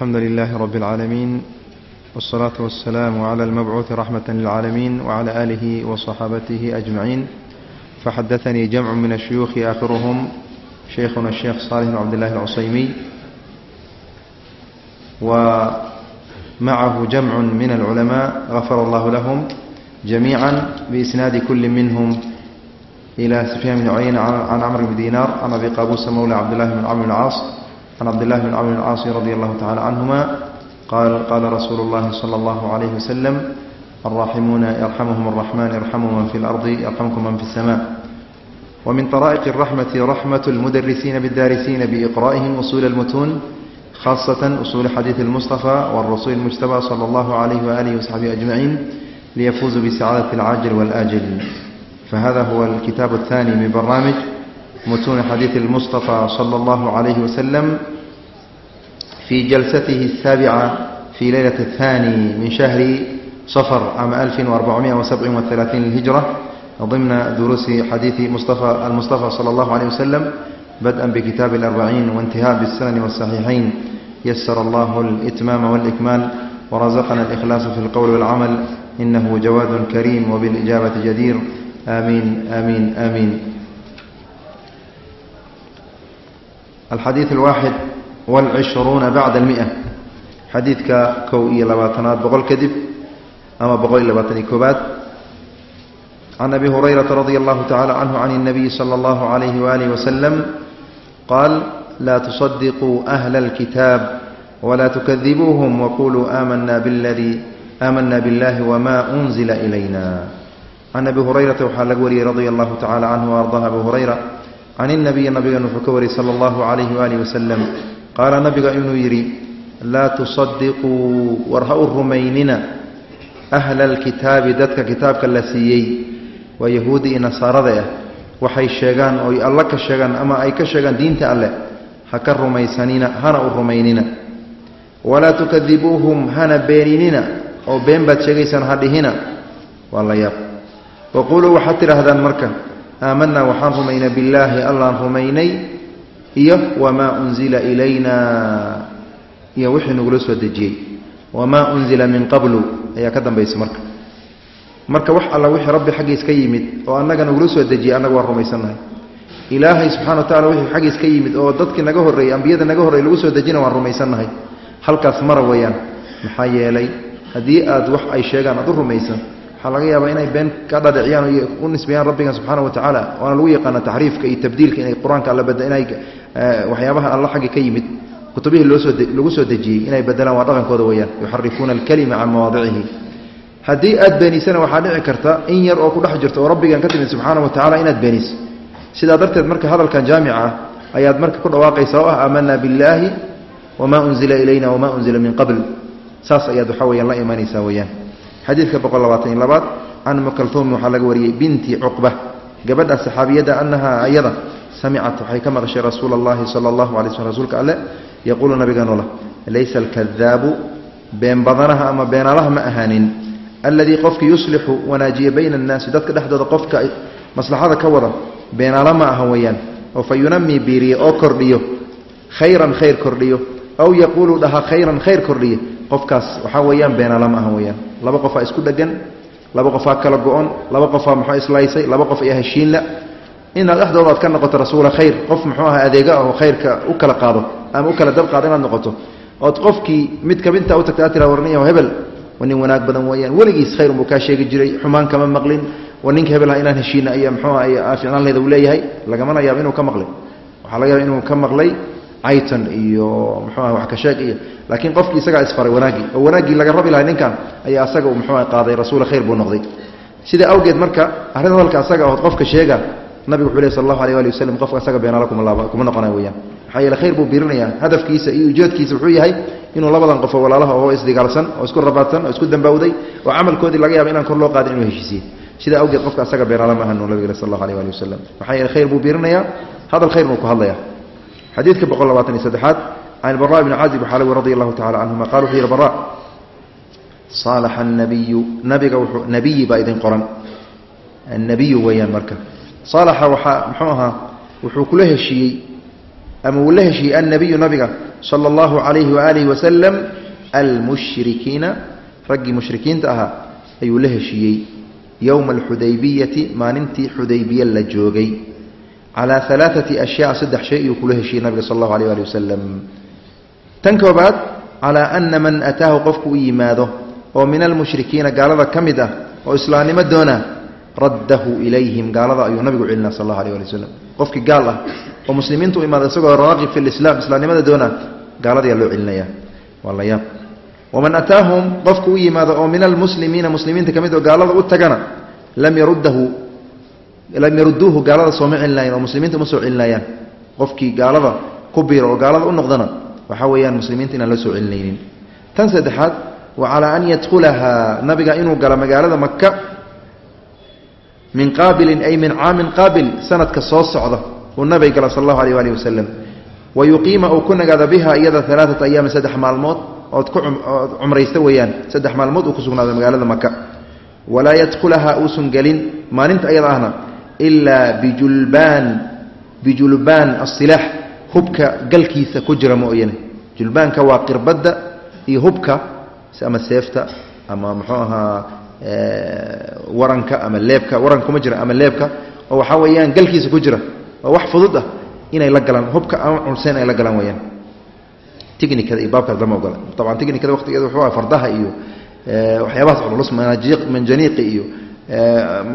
الحمد لله رب العالمين والصلاة والسلام على المبعوث رحمة للعالمين وعلى آله وصحابته أجمعين فحدثني جمع من الشيوخ آخرهم شيخنا الشيخ صالح بن عبد الله العصيمي ومعه جمع من العلماء غفر الله لهم جميعا بإسناد كل منهم إلى سفيان بن عيينة عن عمرو بن دينار عن أبي قابوس مولى عبد الله بن عمرو بن العاص can cabdillahi bn camr caasi radi allahu tacala canhuma qaala rasuulu اllahi salى اllahu عalayhi wasalam alraaximuuna yarxamuhum اraxman yarxamu man fi اlardi yarxamkum man fi الsama wmin طaraa'iq الraxmati raxmat اlmudarisiina bاdaarisiina biiqra'ihim usuul اlmutuun khaasaة usuul xadiid اlmustafa wاrasul اmujtaba salى اllahu عalayhi waalihi wasaxbihi ajmaciin liyafuuzuu bisacaadati اlcaajil wاlaajil fahada huwa alkitaab الthaani min barnaamij متون حديث المصطفى صلى الله عليه وسلم في جلسته السابعة في ليلة الثاني من شهر صفر عام 1437 للهجرة ضمن دروس حديث مصطفى المصطفى صلى الله عليه وسلم بدءا بكتاب الأربعين وانتهاء بالسنن والصحيحين يسر الله الإتمام والإكمال ورزقنا الإخلاص في القول والعمل إنه جواد كريم وبالإجابة جدير آمين آمين آمين alxadiid alwaaxid walcishruuna bacda almia xadiidka kow iyo labaatanaad boqol kadib ama boqol iyo labaatan iyo koobaad can abi hurayrata radia allahu tacala canhu can اnabiyi sala allahu alayhi waalihi wasalam qaal laa tusadiquu ahla alkitaab walaa tukadibuuhum waquluu aamana biladii aamana biاllahi wma unzila ilayna can abi hurayrata waxaa laga wariyey radia allahu tacala canhu waardaha abu hurayra can inabiyi nabigan wuxuu ka wariyey sala allahu calayhi waaalih wasalam qaala nabiga inuu yidhi laa tusadiquu war ha u rumaynina ahla alkitaabi dadka kitaabka la siiyey. Waa yahuudi iyo nasaarada ah. Waxay sheegaan oy alla ka sheegaan ama ay ka sheegaan diinta alleh ha ka rumaysanina hana u rumaynina. Walaa tukadibuuhum hana beeninina. Oo been baad sheegaysaan ha dhihina. Waa la waxaad tidhaahdaan marka aamanaa waxaan rumaynay billaahi allaan rumaynay iyo wamaa unzila ilayna iyo wixii nagula soo dejiyey. Wamaa unzila min qablu ayaa ka dambaysa marka. Marka wax alla wixii rabbi xaggiis ka yimid oo annaga nagula soo dejiyey annaga waan rumaysannahay. Ilaahay subxana wa tacala wixii xaggiis ka yimid oo dadkii naga horreeyey ambiyada naga horrey lagu soo dejina waan rumaysannahay. Halkaas mara weeyaan. Maxaa yeelay haddii aad wax ay sheegaan aad u rumaysan waxaa laga yaabaa inay been ka dhadhiciyaan u nisbeeyaan rabbigan subxaana wa tacaala waana lagu yaqaana taxriifka iyo tabdiilka inay qur'aanka alla bada inay waxyaabaha alla xaggi ka yimid kutubihii loosoo lagu soo dejiyey inay bedelaan waa dhaqankooda weeyaan. Yuxarifuuna alkalima can mawaadicihi haddii aad beenisana waxaa dhici karta in yar oo ku dhex jirto oo rabbigan ka timid subxaana wa tacala inaad beeniso sidaa darteed marka hadalkan jaamica ayaad marka ku dhawaaqaysa oo ah aamanaa billaahi wamaa unzila ilayna wamaa unzila min qabl. Saas ayaad waxaa weyaan la imanaysaa weyaan xadiidka boqol labaatan iyo labaad can mukaltuumi waxaa laga wariyey binti cuqba. Gabadha saxaabiyadda annahaa ayada samicat waxay ka maqashay rasuula allahi sala allahu alay slm rasuulka alle yaquulu nabiganula laysa alkadaabu been badanaha ama beenaalaha ma ahaanin. Alladii qofka yuslixu wanaajiya bayna annaasi dadka dhexdooda qofka maslaxada ka wada beenaala ma aha weeyaan. Oo fa yunamii oo kordhiyo. Khayran khayr kordhiyo. Aw yaquulu dhaha khayran khayr kordhiyo qofkaas waxaa weeyaan beenaala ma aha weeyaan laba qofaa isku dhegan laba qofaa kala go-on laba qofaa muxuu islaysay laba qof iyo heshiinla. Inaad dhexdooda aad ka noqoto rasuula khayr qof muxuu aha adeega ah oo khayrka u kala qaado ama u kala dab qaado inaad noqoto. Ood qofkii mid kamidta u tagta aad tira warniya hebel waa nin wanaag badan weeyaan. Weligiis khayr unbuu kaa sheegi jiray xumaan kama maqlin. Waa ninka hebelha inaan heshiina iyo muxuu aha ficnaan leeda uu leeyahay lagamana yaabo inuu ka maqlay. Waxaa laga yaaba inuu ka maqlay caytan iyo muxuu aha wax ka sheeg iyo laakiin qofkii isagaa isfaray wanaaggii oo wanaaggii laga rabi lahay ninkan ayaa asaga muxuu aha qaaday rasuula khayr buu noqday. Sida awgeed marka arrin hadalka asaga ood qofka sheega nabigu wuxuu leh sal allahu alay ali waslm qofka asaga beenaala kuma noqonay weyaan maxaa yeele khayr buu biirinayaa hadafkiisa iyo ujeedkiisa wuxuu yahay inuu labadan qofo walaalaha oo isdigaalsan oo isku rabaadsan oo isku dambawday oo camalkoodii laga yaaba inaan kor loo qaadin inuu heshiisiye sida awgeed qofka asaga beenaala ma ahanu nabig sal allahu alay ali wasalam maxaa yeele khayr buu biirinayaa hadal khayr buu ku hadlaya xadiidka boqol labaatan iyo saddexaad can bara bni caazib waxaa lagu radi allahu tacala canhuma qala wuxuu yihi bara saalaxa anabiyu nabiga wuxuu nabiyi baa idin qoran. Annabiyu weeyaan marka. Saalaxa waxaa muxuu ahaa wuxuu kula heshiiyey ama uu la heshiiyey annabiyu nabiga sala allahu calayhi waaalihi wasalam almushrikiina raggii mushrikiinta ahaa ayuu la heshiiyey. Yowma alxudaybiyati maalintii xudaybiye la joogay calaa alaaati ashyaa saddex shay ayuu kula heshiiyey nabiga sal allahu alيh ali wasalam tan koobaad calaa ana man ataahu qofku u yimaado oo min almushrikiina gaalada ka mid ah oo islaamnimo doona raddahu ilayhim gaalada ayuu nabigu celinaa sal allahu alيh ali wasalam qofkii gaal ah oo muslimiinta u imaada isagoo raaqib fi lislaam islaamnimada doona gaaladayaa loo celinaya waa la yaab waman ataahum qofku u yimaado oo min almuslimiina muslimiinta ka mid oo gaalada u tagana lam yaruddahu lam yaruduuhu gaalada sooma celinayan oo muslimiinta uma soo celinayaan qofkii gaalada ku biiro oo gaalada u noqdana waxaa weeyaan muslimiinta la soo celinaynin tan saddexaad wa calaa an yadkhulahaa nabiga inuu galo magaalada maka min qaabilin ay min caamin qaabil sanadka soo socda uu nabiga gala sal allahu alيh alih wasalam wa yuqiima uu ku nagaado biha iyada alaaata ayaami saddex maalmood ood ku cumraysta weeyaan saddex maalmood uu ku sugnaado magaalada maka walaa yadkhulahaa uusan gelin maalinta ayada ahna ilaa bijulbaan bijulbaan asilaax hubka galkiisa ku jira mooyane. Julbaanka waa qirbadda iyo hubka ama seefta ama muxuu ahaa waranka ama leebka waranka kuma jira ama leebka oo waxaa weeyaan galkiisa ku jira oo wax fudud ah inay la galaan hubka ama culseen ay la galaan weyaan tinikada iyo baabkaas lama ogola. Taban tinikada waqtigeeda wuxuu aha fardaha iyo waxyaabahaas culculus manjaniiqi iyo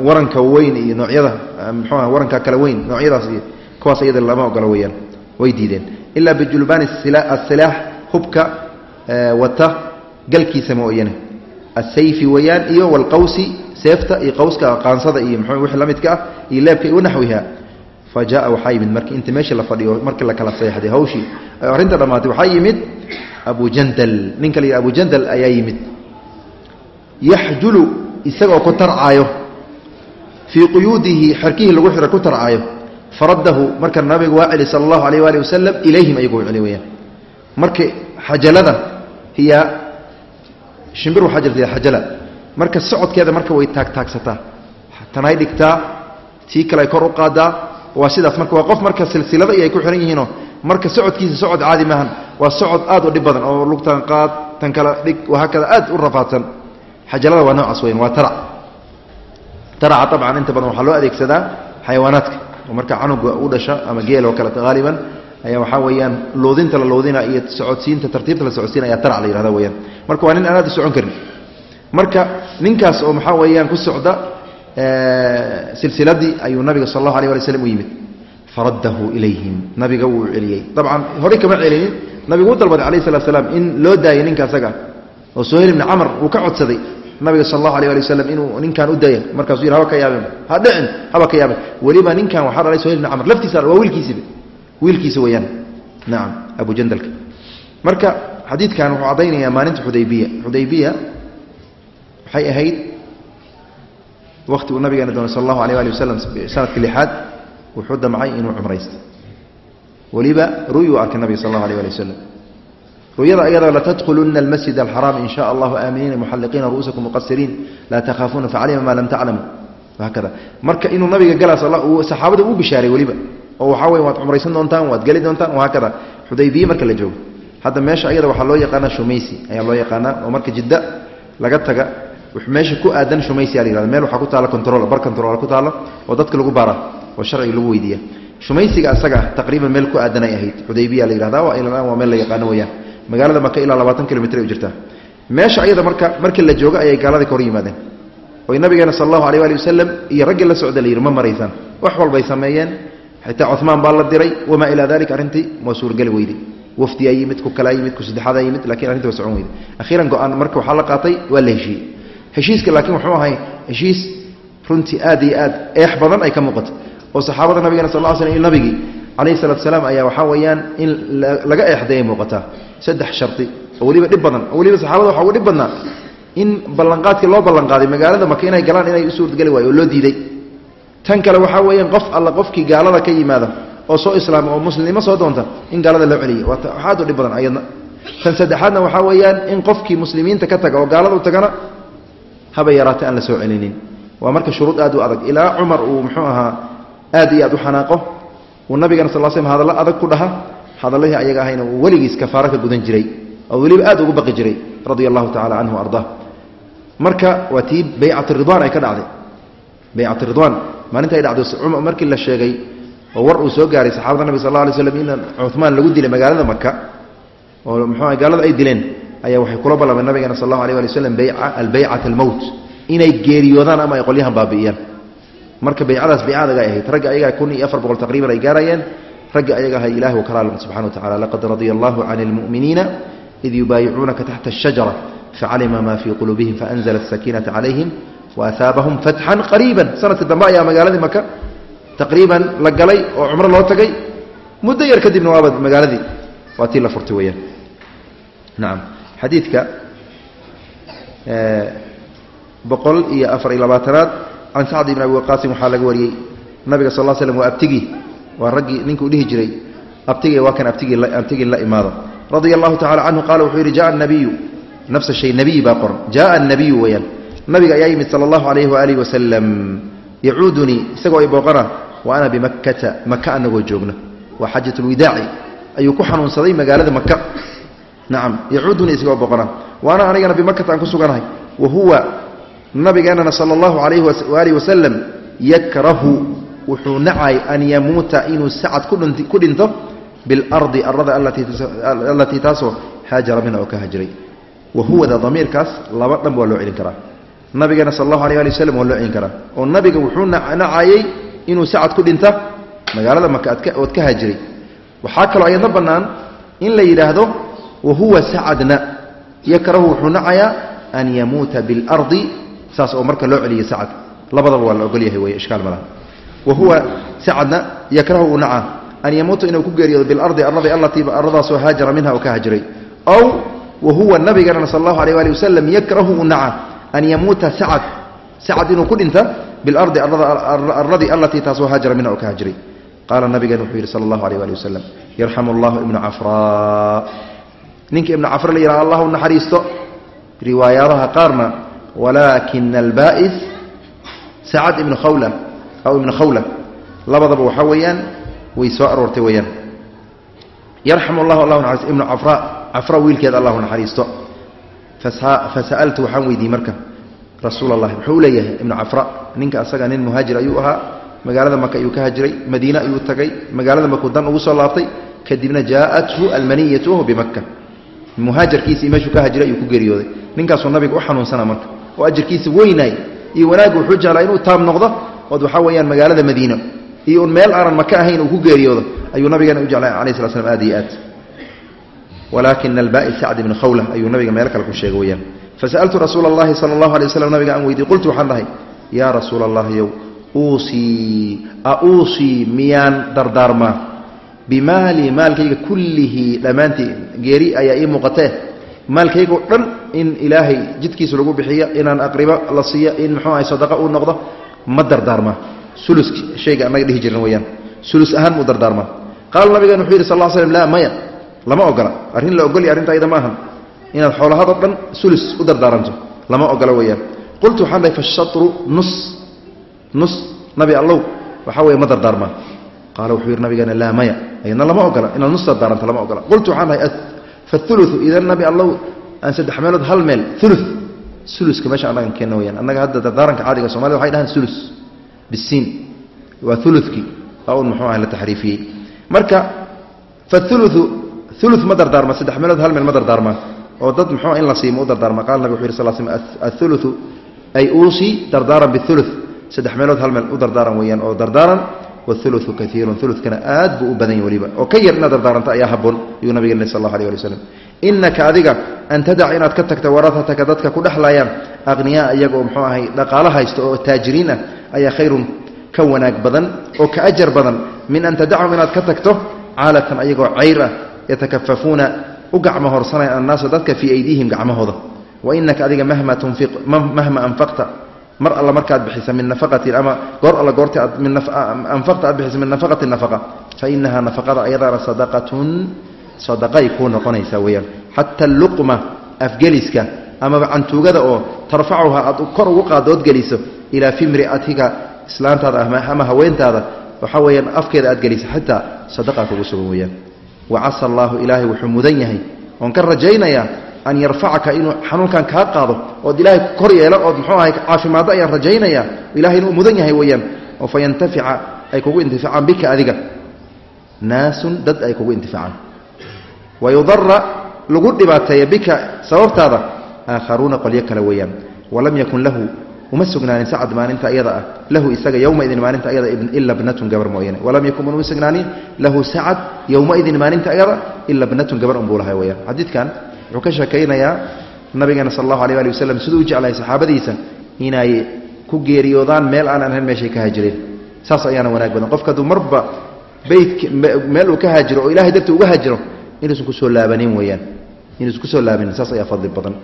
waranka weyn iyo noocyada muxuu aha waranka kala weyn noocyadaas iyo kuwaas iyada lama ogola weyaan way diideen. Ilaa bijulbaan asilaax hubka wata galkiisa mooyane. Asayfi weyaan iyo walqawsi seefta iyo qawska qaansada iyo mxuu wixii la midka ah iyo leebka iyo naxwiha. Fa jaa waxaa yimid marki inta meesha la fadhiyo markii la kala seexday hawshii. Arrinta dhammaatay waxaa yimid abu jandal. Ninka la yidhi abu jandal ayaa yimid. Yaxjulu isagoo ku tarcaayo fii quyuudihi xerkihii lagu xiro ku tarcaayo faraddahu marka nabigu waa celi sala allahu alayh waali wasalam ilayhim ayagoo celi weyaan marka xajalada hiya shimbir waxaa jirta xajala. Marka socodkeeda marka way taagtaagsataa tanay dhigtaa tii kale kor u qaadaa. Waa sidaas marka waa qof marka silsilada iyo ay ku xihan yihiinoo marka socodkiisa socod caadi maahan waa socod aad u dhib badan oo lugtan qaad tan kale dhig wahaakada aad u rafaadsan xajalada waa noocaas weyan waa tarac. Taraca abcan inta badan waxaa loo adeegsadaa xayawaanaadka oo marka canuga u dhasha ama geel oo kale haaliban ayaa waxaa weeyaan loodinta la loodina iyo socodsiinta tartiibta la socodsiina ayaa tarac la yihahda weyaan marka waa nin aan aad u socon karin. Marka ninkaas oo maxaa weeyaan ku socda silsiladii ayuu nabiga sal allahu alay ali slam u yimid. Faraddahu ilayhim. Nabiga wuu celiyey. Dabcan horey kama celinin. Nabigu u dalbaday alayh salat slaam in loo daayay ninka asaga oo suhayl ibni camar uu ka codsaday nabiga sal allahu alay ali wasalam inuu ninkan u daya markaasuu yidhi haba ka yaabeen ha dhicin haba ka yaabeen weliba ninkan waxaa dhalay suhayl ibni camar. Laftiisa waa wiilkiisiba wiilkiisa weeyaan. Nacam abu jandalka. Marka xadiidkan wuxuu caddaynayaa maalinta xudaybiya. Xudaybiya waxay ahayd waqti uu nabigeena doonay sal allahu alayh ali wasalam sanadka lixaad wuxuu damcay inuu cumraysto. Weliba ru'yuu arkay nabiga sal allahu alayh ali wasalam ru'yada ayadoo latadkhuluna almasjid alxaraam in sha allahu aaminiina muxalliqiina ru'uusakum muqasiriin laa takhaafuuna facalima maa lam taclamu hakada. Marka inuu nabiga galaas saxaabada uu bishaaray weliba. Oo waxaa wey waad cumraysan doontaan waad geli doontaan wahaakada xudaybiye marka la joogo. Hadda meesha ayada waxaa loo yaqaanaa shumaysi ayaa loo yaqaanaa oo marka jidda laga taga meesha ku aadan shumaysi a la yihahda meel waxaa ku taalla control bar control ku taalla oo dadka lagu baara oo sharciga lagu weydiiya. Shumaysiga asaga taqriiban meel ku aadanay ahayd. Xudaybiya la yihahda waa waa meel la yaqaano weyaan magaalada maka ilaa labaatan kilomitr ay jirtaa. Meesha ayada marka markii la joogo ayay gaaladii ka hor yimaadeen. Oy nabigeena sal allahu alay ali wasalam iyo raggii la socda la yidhi ma maraysaan wax walbay sameeyeen xitaa cumaan baa la diray wamaa ilaa dalik arrintii waa suurgeli weyde wafdiyaa yimid ku kalaa yimid ku saddexaadaa yimid laakiin arrintii waa socon weyde akhiiran go'aan marka waxaa la qaatay waa la heshiiyey. Heshiiska laakiin wuxuu ahay heshiis runtii aad iyo aad eex badan ay ka muuqato oo saxaabada nabigeena sal l slam iyo nabigii calayhi salatu salaam ayaa waxaa weeyaan in laga eexday ay muuqataa saddex shardi oo weliba dhib badan oo weliba saxaabada waxa ugu dhib badnaa in ballanqaadkii loo ballanqaaday magaalada maka inay galaan inay u suurtgeli waayo oo loo diiday tan kale waxaa weeyaan qof alla qofkii gaalada ka yimaada oo soo islaama oo muslimnimo soo doonta in gaalada loo celiya waa u dhib badan ayadna tan saddexaadna waxaa weeyaan in qofkii muslimiinta ka taga oo gaalada u tagana haba yaraata aan la soo celinin waa marka shuruud aad u adag ilaa cumar uu muxuu ahaa aad iyo aad u xanaaqo uu nabigana sal slm hadallo adag ku dhaha hadallihii ayaga ahayna uu weligiis kafaaro ka gudan jiray oo weliba aad ugu baqi jiray radia allahu tacala canhu ardaa marka waa tii baycat ridwaan ay ka dhacday. Baycat ridwaan maalinta ay dhacdo markii la sheegay oo war uu soo gaaray saxaabada nabi sal la alay slam in cumaan lagu dilay magaalada maka oo muxuu gaalada ay dileen ayaa waxay kula ballameen nabigeena sal allahu alay ali waslm albeycat almowt inay geeriyoodaan ama ay qolyahan baabi'iyaan marka baycadaas baycadaga ay ahayd. Ragga ayagaa kun iyo afar boqol taqriiban ay gaarayeen. Ragga ayaga ahay ilahi kala alm subxana wa tacala laqad radia allahu can lmu'miniina id yubaayicuunaka taxta ashajara facalima ma fii quluubihim faanzla asakiinata calayhim waahaabahum fatxan qariiban. Sanadka dambe ayaa magaaladii maka taqriiban la galay oo cumro loo tagay. Muddo yar kadibna waaba magaaladii. Waa tii la furtay weyaan nacam xadiidka boqol iyo afar iyo labaatanaad can sacd ibn abi waqaasin waxaa laga wariyey nabiga sal slm waa abtigii waa raggii ninkuu dhihi jiray abtigii waa kan abtigii la imaado radia allahu tacala canhu qaala wuxuu yidhi jaa nabiyu nafsa shay nabiy baa qoran jaaa nabiyu weyaan nabiga ayaa yimid sala allahu alayhi waaalih wasalam yacuudunii isagoo ay booqana wa ana bimakkata maka anagoo joogna waa xajat lwidaaci ayuu ku xanuunsaday magaalada maka nacam yacuudunii isagoo booqana wa ana anigana bimakata aan ku suganahay wa huwa nabigeenana sala allahu calayhi waaalih wasalam yakrahu wuxuu nacay an yamuuta inuu sacad ku dhinto bilardi arada allatii taasoo haajara minha oo ka hajiray wa huwada damiirkaas laba dhan waa loo celin karaa. Nabigeena sal allahu alay ali waslm waa loo celin karaa. Oo nabiga wuxuu nacayey inuu sacad ku dhinta magaalada maka ood ka haajiray. Waxaa kaloo ayadna bannaan in la yidhaahdo wa huwa sacadna yakrahu wuxuu nacayaa an yamuuta biاlardi saas oo marka loo celiyo sacad. Labadaba waa la ogolyahay wey ishkaal malaha wa huwa sacadna yakrahu uu nacaa an yamuuta inuu ku geeriyoodo bilardi aradi allatii aradaasoo haajara minha oo ka hajiray ow wa huwa nabigeenana sal allahu alayh ali wasalam yakrahu uu naca an yamuuta sacad. Sacad inuu ku dhinta bilardi aradi allatii taasoo haajara minha oo ka hajiray qaala nabigeena wuxuu yidhi sala allahu alayh ali wasalam yarxamu allahu ibna cafraa ninka ibna cafra la yidhaha allahu naxariisto. Riwaayaadaha qaarna walaakina alba'is sacad ibnu khawla aw ibnu khawla labadaba waxaa weeyaan way soo aroortay weeyaan yarxamu allahu allahu naxariisto ibnu cafra cafra wiilkeeda allahu naxariisto fasa'altu waxaan weydiiyey marka rasuul allahi muxuu leeyahay ibnu cafra ninka asaga nin muhaajir ayuu ahaa magaalada maka ayuu ka hajiray madiine ayuu tagay magaalada makuu dan ugu soo laabtay kadibna jaa'athu almaniyatu wahu bimaka muhaajarkiisii meeshuu ka hajiray ayuu ku geeriyooday oo ajarkiisa weynaay iyo wanaagga wuxuu jeclaa inuu taab noqdo ood waxaa weeyaan magaalada madiino iyo un meel aanan maka ahayn uu ku geeriyoodo ayuu nabigeena u jeclay alayh slat slam aad iyo aad. Walaakina albaai sacd ibni khawla ayuu nabiga meel kale ku sheegay weyaan fasa'altu rasuula allahi sala allahu alay waslam nabiga aan weydiy qultu waxaan dhahay yaa rasuula allahiyow uusii a uusii miyaan dardaarmaa? Bimaali maalkayga kullihi dhammaantii geeri ayaa ii muuqatee maalkaygao dhan in ilaahay jidkiisa lagu bixiyo inaan aqribo la siiyo in muxuu ahay sadaqa uu noqdo ma dardaarmaa uluski shayga annaga dhihi jirin weyaan ulus ahaan muu dardaarmaa qaala nabigeena wuxuu yidhi sal l slm laa maya lama ogola. Arrin la ogolya arrinta ayada ma ahan. Inaad xoolahadoo dhan ulus u dardaaranto. Lama ogola weyaan qultu waxaan dhahay fashatru nus. Nus nabi allow waxaa weeye ma dardaarmaa qaala wuxuu yidhi nabigeena laa maya ayadna lama ogola. Inaad nus dardaaranto lama ogola. Qultu waxaan dhahay fauluu idan nabi allow aan saddex meelood hal meel ulu uluska meesha annagan keenna weyaan annaga hadda dardaaranka caadiga somalida waxay dhahaan ulus bisiin waa ulukii waa un muxuu ah la taxriifiyey marka fauluu ulu ma dardaarma saddex meelood hal meel ma dardaarmaa oo dad muxuu in la siima u dardaarma qala nabig wuxu yiri sal sl auluu ay uusii dardaaran biulu saddex meelood hal meel u dardaaran weeyaan oo dardaaran wauluu kaiirun ulukana aad buu u badan weliba. Oo ka yar inaad dardaaranta ayaa haboon ayuu nabigeen sal allahu alay ali waslem inaka adiga an tadac inaad ka tagta warahataka dadka ku dhexlayaan aqniyaa iyaga oo muxuu ahay dhaqaalo haysto oo taajiriin ah ayaa khayrun ka wanaag badan oo ka ajar badan min an tadacum inaad ka tagto caalatan ayagoo cayr ah yatakafafuuna u gacmo horsanaya annaasu dadka fii aydiihim gacmahooda. Wa inaka adiga mahma anfaqta mar alla markaad bixisa min nafaqatin ama goor alla goorta aad anfaqta aad bixisa min nafaqati nafaqa fa inahaa nafaqada ayadaana sadaqatun sadaqay kuu noqonaysaa weeyaan. Xata luqma afgeliska amaba cantuugada oo tarfacuha aad kor ugu qaado ood geliso ilaa fimriatiga islaantaada ama haweentaada waxaa weeyaan afkeeda aad gelisa xitaa sadaqaa kugu sugan weeyaan. Wacasa allaahu ilaahay wuxuu mudan yahay oon ka rajaynayaa an yarfacaka inuu xanuunkan kaa qaado ood ilaahay kor yeelo ood muxuu ahay caafimaaddo ayaan rajaynayaa ilahay inuu mudan yahay weeyaan oo fa ay kugu intifaacaan bika adiga. Naasun dad ay kugu intifaacaan. Wayudara lagu dhibaateeya bika sababtaada aakharuuna qolyo kale weeyaan. Walam yakun lahu uma sugnaanin sacad maalinta iyada ah. Lahu isaga yowmaidin maalinta ayada ila bnatun gabar mooyaane walam yakun uma sugnaanin lahu sacad yowmaidin maalinta ayada ila bnatun gabar unbuu lahay weyaan xadiidkan wuxuu ka sheekaynayaa nabigeena sal allahu alay ali wasalam siduu u jeclahay saxaabadiisa inay ku geeriyoodaan meel aanan ahayn meeshay ka haajireen saas ayaana wanaag badan. Qofka hadduu marba beyt meel uu ka haajiro oo ilahay darti uga haajiro inuusan ku soo laabanin weyaan inuusan ku soo laabanin. Saas ayaa fadli badan.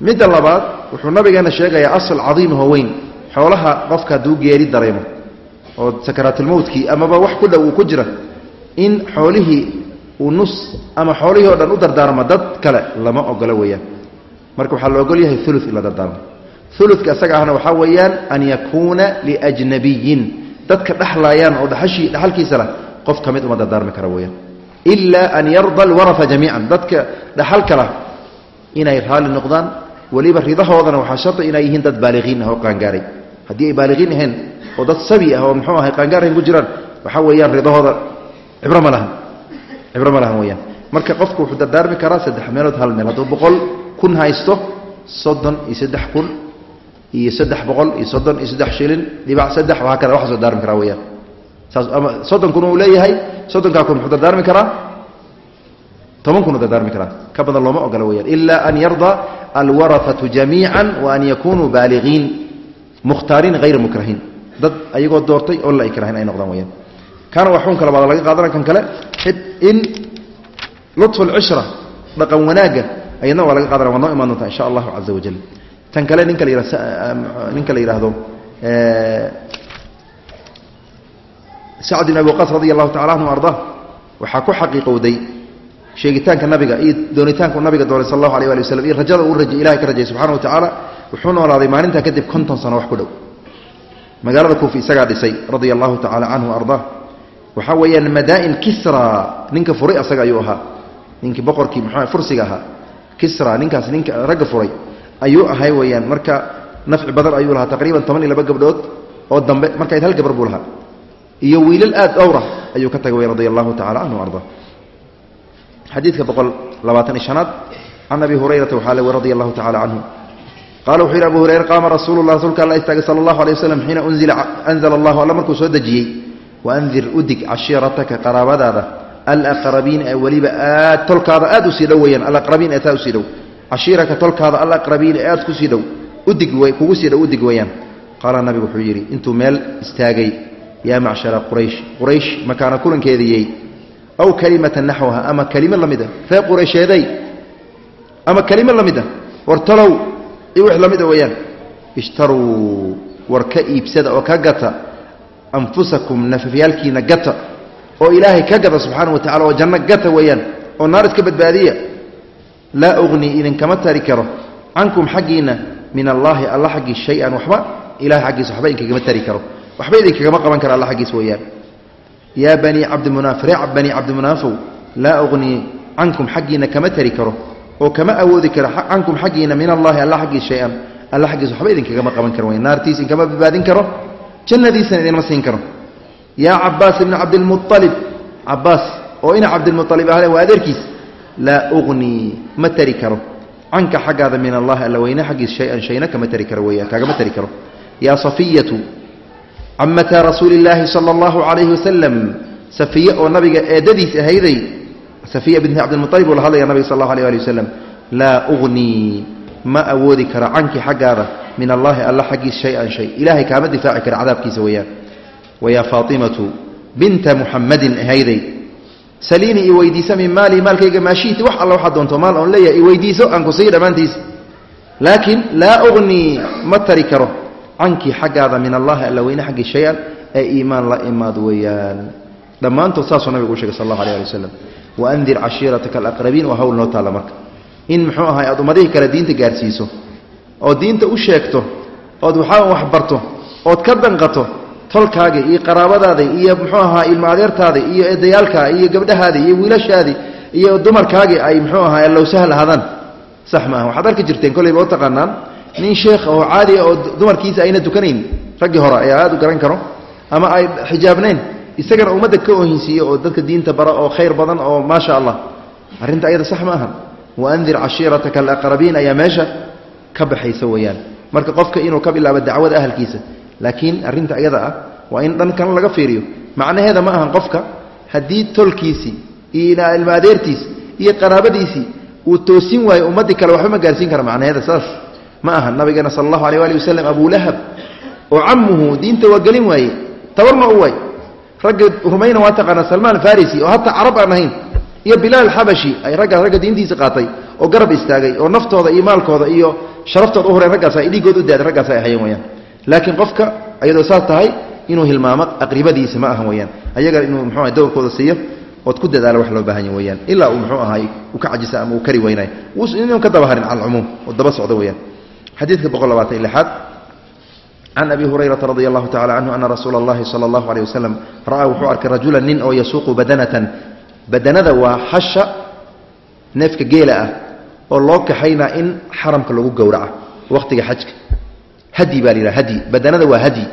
Midda labaad wuxuu nabigeena sheegayaa asal cadiimaho weyn xoolaha qofka hadduu geeri dareemo oo sakaraatulmowtkii amaba wax ku dhow uu ku jira in xoolihii uu nus ama xoolihii o dhan u dardaarmo dad kale lama ogolo weeyaan. Marka waxaa la ogol yahay ulu in la dardaarmo. Uluka isaga ahna waxaa weeyaan an yakuuna liajnabiyin. Dadka dhexlaayaan oo dhaashii dhaxalkiisa lah qof ka mid uma dardaarmi kara weyaan ilaa an yarda alwaraa jamiican. Dadka dhaxalka lah inay raalli noqdaan weliba ridahoodana waxaa shardi inay yihiin dad baaliqiin ah oo qaangaaray. Haddii ay baaliqiin ahayn oo dad sabi ah oo muxuu ahay qaangaarayn ku jiraan waxaa weeyaan ridahooda cibro ma lahan cibro ma lahan weyaan marka qofku wuxuu dardaarmi karaa saddex meelood hal meel. Hadduu boqol kun haysto soddon iyo saddex kun iyo saddex boqol iyo soddon iyo saddex shilin dhibac saddex waaa kada waxaas dardaarmi karaa weyaan saas ama soddon kun uu leeyahay soddonkaa kun muxuu dardaarmi karaa toban kun u dardaarmi karaa. Ka badan looma ogola weyaan ila an yarda alwaraatu jamiica wa an yakunuu baaligiin mukhtaariin hayra mukrahiin. Dad ayagoo doortay oo la ikrahin ay noqdaan weyaan kaana waa xukunka labaad laga qaadana kan kale in luطfu lcishra dhaqan wanaagga ayadna waa laga qaadana waa imaan doontaa insha allahu caza wajal tan kale ninka la ninka la yidhaahdo sacd bn abi waqaas allahu tacala anhu arda waxaa ku xaqiiqowday sheegitaanka nabiga iyo doonitaanku nabiga doonay sal allahu alay ali waslam iyo rajada uu rajay ilahay ka rajay subxana wa wuxuu noolaaday maalintaa kadib konton sano wax ku dhow. Magaalada kuufi isagaa dhisay radia allahu tacala canhu arda waxaa weeyaan madaa'in kisra ninka furay asaga ayuu ahaa. Ninkii boqorkii muxuu fursiga ahaa. Kisra ninkaas ninka ragga furay ayuu ahay weeyaan. Marka nafci badan ayuu lahaa taqriiban toban iyo laba gabdhood oo dambe markayd hal gabar buu lahaa. Iyo wiilal aad dhowra ayuu ka tagay radia allahu tacala canhu arda. Xadiidka boqol labaatan iyo shanaad can abi hurayrata waxaa lewi radi allahu tacala canhu qala wuxuu yidhi abu hurayra qaama rasuulu lah rasuulka alla istaagay sala allahu alay waslm xiina anzala allahu alla markuu soo dejiyey waandir udig cashiirataka qaraabadaada alaqrabiin ee weliba aad tolkaada aad u sii dhow weyaan alaqrabiin ee taa u sii dhow cashiiraka tolkaada alaqrabiin ee aad ku sii dhow udig kugu sii dhow udig weeyaan qaala nabigu wuxuu yidhi intuu meel istaagay yaa macshara quraysh quraysh makaana kulankeediyey aw kalimata naxwaha ama kelimo la mid a ree quraysheeday ama kelimo la mid a war ka iibsada ka gata anfusakum nafafyaalkiina gata oo ilaahay ka gata subxaana wa tacala oo janno gata weeyaan oo naar iska badbaadiya laa ugnii idinkama tari karo cankum xaggiinna min allaahi alla xaggii shay-an waxba ilahay xaggiisa waxba idinkagama tari karo waxba idinkagama qaban kara alla xaggiis weeyaan. Yaa banii cabdimunaaf ree banii cabdimunaafow laa ugnii cankum xaggiinna kama tari karo oo kama awoodi karo cankum xaggiinna min allaahi alla xaggiis shay-an alla xaggiis waxba idinkagama qaban karo weyan naartiis idinkama badbaadin karo jannadiisana idinma siin karo. Yaa cabaas ibna cabdilmualib cabaas oo ina cabdilmualib ahle waa adeerkiis laa ugnii ma tari karo. Canka xaggaada min allahi alla weyne xaggiis shay-an shayna kama tari karo weeyaan kaagama tari karo. Yaa safiyatu camata rasuuli illaahi sala allahu calayhi wasalam safiye oo nabiga eedadiis ahayday safiya binti cabdilmualib uu la hadlaya nabiga sal allahu alay ali wasalam laa ugnii ma awoodi karo canki xaggaada min allaahi alla xaggiis shay-an shay. Ilahay kaama difaaci kara cadaabkiisa weeyaan. Wayaa faatimatu binta muxamadin ahayday saliini i min maali maalkayga maashiiti wax alla waxaa doonto maal oon leeyahay i weydiiso aan ku siiyo dhammaantiisa laakiin laa ugnii ma tari karo. Cankii xaggaada min allahi alla weyne xaggii shay-an ee iimaan la imaad weeyaan. Dhammaantood saasuu nabigu u shegay sal allahu alay ali wasalam waandir cashiirataka alaqrabiin waa hawl noo taalla marka. In muxuu ahay aad ummadihii kale diinta gaarsiiso oo diinta u sheegto ood waxaa wax barto ood ka danqato tolkaaga iyo qaraabadaada iyo muxuu ahaa ilmo adeertaada iyo edayaalkaa iyo gabdhahaada iyo wiilashaadi iyo dumarkaagi ay muxuu ahaa low sahal ahaadaan sax maaha. Waxaad arki jirteen kolleyba u taqaanaan. Nin sheekh oo caadi oo dumarkiisa ayna tukanayn raggii hore ayaa aad u garan karo. Ama ay xijaabnayn isagana ummadda ka ohinsiiye oo dadka diinta bara oo khayr badan oo maasha allah. Arrinta ayada sax ma aha waandir cashiirataka alaqrabiin ayaa meesha ka baxaysa weeyaan. Marka qofka inuu ka bilaabo dacwada ahalkiisa laakiin arrinta iyada ah waa in dhankan laga fiiriyo. Macnaheeda ma ahan qofka haddii tolkiisii iyo ilma adeertiis iyo qaraabadiisii uu toosin waayo ummaddii kale waxba ma gaarsiin kara macnaheeda saas. Ma aha nabigeena sala allahu alay waali wasalam abulahab oo camuhu diinta waa gelin waaye tabarna u waay ragga rumayna waa taqaanaa salmaan farisi oo hataa carab aan ahayn iyo bilaal xabashi ay raggaas ragga diintiisa qaatay oo garab istaagay oo naftooda iyo maalkooda iyo sharaftooda u horeen raggaas ay dhiigood u daaday raggaas ay ahayen weyaan laakiin qofka ayadoo saas tahay inuu hilmaamo aqribadiisa ma aha weyaan ayaga inuu mxuu dowrkooda siiyo ood ku dadaalo wax loo baahan ya weyaan ilaa uu mxuu ahaay u ka cajisa ama uu kari weynayo inuu ka daba harin cala oo daba socdo weyaan xadiidka boqol labaatan iyo lixaad. Can abi hurayrata radi allahu tacala canhu ana rasuula اllahi sala allahu aleyh wasalam ra'aa wuxuu arkay rajula nin oo yasuuqu badanatan. Badanada waa hasha neefka oo loo kaxaynaa in xaramka lagu gowraca wakhtiga xajka. Hadi baa la hadi badanada waa hadi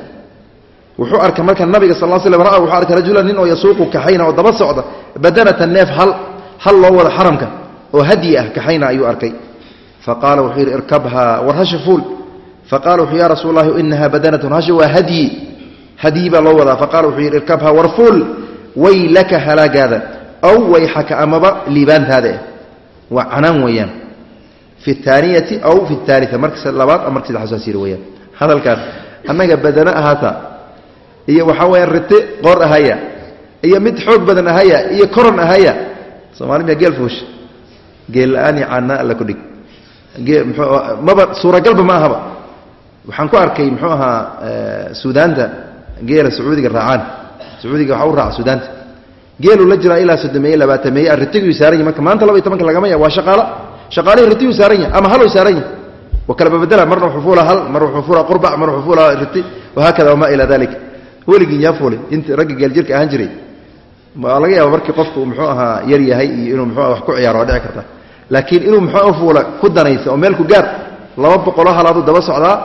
wuxuu arkay marka nabiga sal slam ra wuxuu arkay rajulan nin oo yasuuqu kaxayna oo daba socda. Badanatan neef hal hal loo wada xaramka oo hadyi ah kaxayna ayuu arkay. Faqaala wuxuu yidhi irkabha war hasha fuul. Faqala wuxuu ya rasuul lahi inaha badanatun hasha waa hadyi. Hadyi baa loo wadaa. Faqala wuxuu yidhi irkabha war fuul. Waylaka halaagaada aw wayxaka amaba liibaantaada eh waa canaan weeyaan. Fi aaniyati aw fi aalia markas labaad ama marka saddexaad saas yiri weyaan hadalkaas annaga badano ahaata iyo waxaa weyaan rite qoor ahaya iyo mid xoog badan ahaya iyo koron ahaya. Somaali miya geel fuusha. Geel la'aani caana alla ku dhig. Maba suuragalba ma ahaba. Waxaan ku arkay muxuu ahaa suudaanta geela sacuudiga raacaan. Sacuudiga waxaa u raaca suudaanta geelu la jiraa ilaa soddomeeye labaatameeye ritigu saaran yahy marka maanta laba iyo tobanka lagama ya waa shaqaalo shaqaalihii ritiyu saaran ama halow saaran yahy wa kala babedela marna hal mar wuxuu fuula qurbac mar wuxuu fuula riti wahaakada wamaa ilaa dalika weligii yaa fuulay inta ragga geeljirka ahaan jiray. Waa laga yaaba markii qofku muxuu ahaa yar yahay iyo inuu muxuu wax ku ciyaaro waa dhici karta laakiin inuu muxuu fuula ku danaysa oo meel ku gaar laba boqoloo halaaduu daba socdaa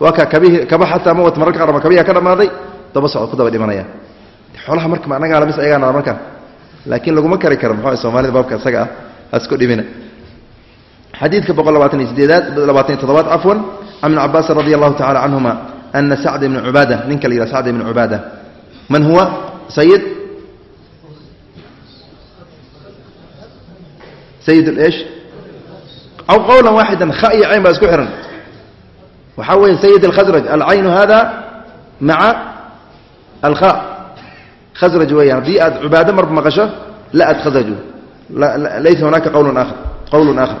waa ka kabihi kaba xataa ma wat mararka qaar ma kabiha ka dhammaaday daba socda ku daba dhimanaya xoolaha marka ma annagaa lamis ayagaa markaan laakiin laguma kari karo muxuu soomaalida baabka isaga ah hasku dhibina. Xadiidka boqol labaatan iyo sideedaad labaatan iyo toddobaad cafwan can ibn cabaasin radi allahu tacala canhuma ana sacd ibna cubaada ninka la yidhaha sacd ibna cubaada. Man huwa? Sayid sayid اish aw qowla waaxida kha iyo cayn baa isku xihan waxaa weeye sayid اlkhasraj alcaynu hada maca alkha khasraj weeyaan. Haddii aad cubaado mar maqasho la ad khasraju laysa hunaaka qowlun aakhar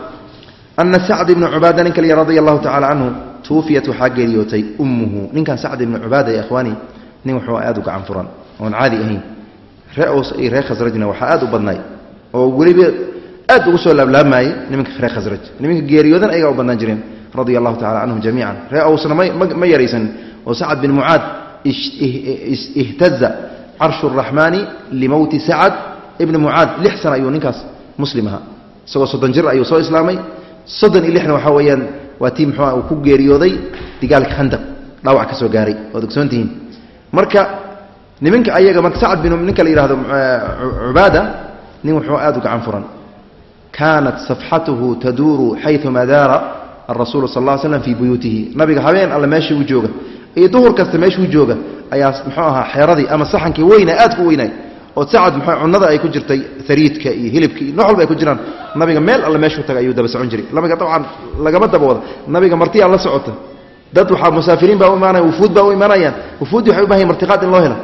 ana sacd ibna cubaada ninka liya radia allahu tacala canhu tuufiyat waxaa geeriyootay ummuhu. Ninkan sacd ibna cubaada ya ikhwaani nin wuxuu aad u gacan furan oon caadi ahayn. Ree ows iyo ree khasrajna waxaa aad u badnaay oo weliba aad ugu soo laablaabmaayey nimanka ree khasraj nimanka geeriyoodan ayagaa u badnaan jireen radia allahu tacala canhum jamiican. Ree owsna ma yaraysanin oo sacad bin mucaad ihtaza carshu araxmaani limowti sacad ibni mucaad lix sana ayuu ninkaas muslim ahaa isagoo soddon jir ayuu soo islaamay soddon iyo lixna waxaa weeyaan waa tii muxuua uu ku geeriyooday digaalka khandaq dhaawac ka soo gaaray waad ogsoontihiin marka nimanka ayaga marka sacad bin ninka la yidhahdo cubaada nin wuxuu aad u gacan furan kaanat safxatuhu taduuru xayuma daara arasuulu sal lla slam fii buyuutihi nabiga habeen alle meeshii u jooga iyo duhur kasta meeshuu jooga ayaa muxuu ahaa xeeradii ama saxankii weyna aad ku weynaay oo sacad muxuu cunnada ay ku jirtay sariidka iyo hilibka iyo noox walba ay ku jiraan. Nabiga meel alle meeshuu taga ayuu daba socon jiray. Nabiga dabcan lagama daba wada. Nabiga martiyaa la socota. Dad waxaa musaafiriin baa u imaanaya wufuud baa u imaanayaan. Wufuuddii waxay u baahan yahin martiqaad in loo helo.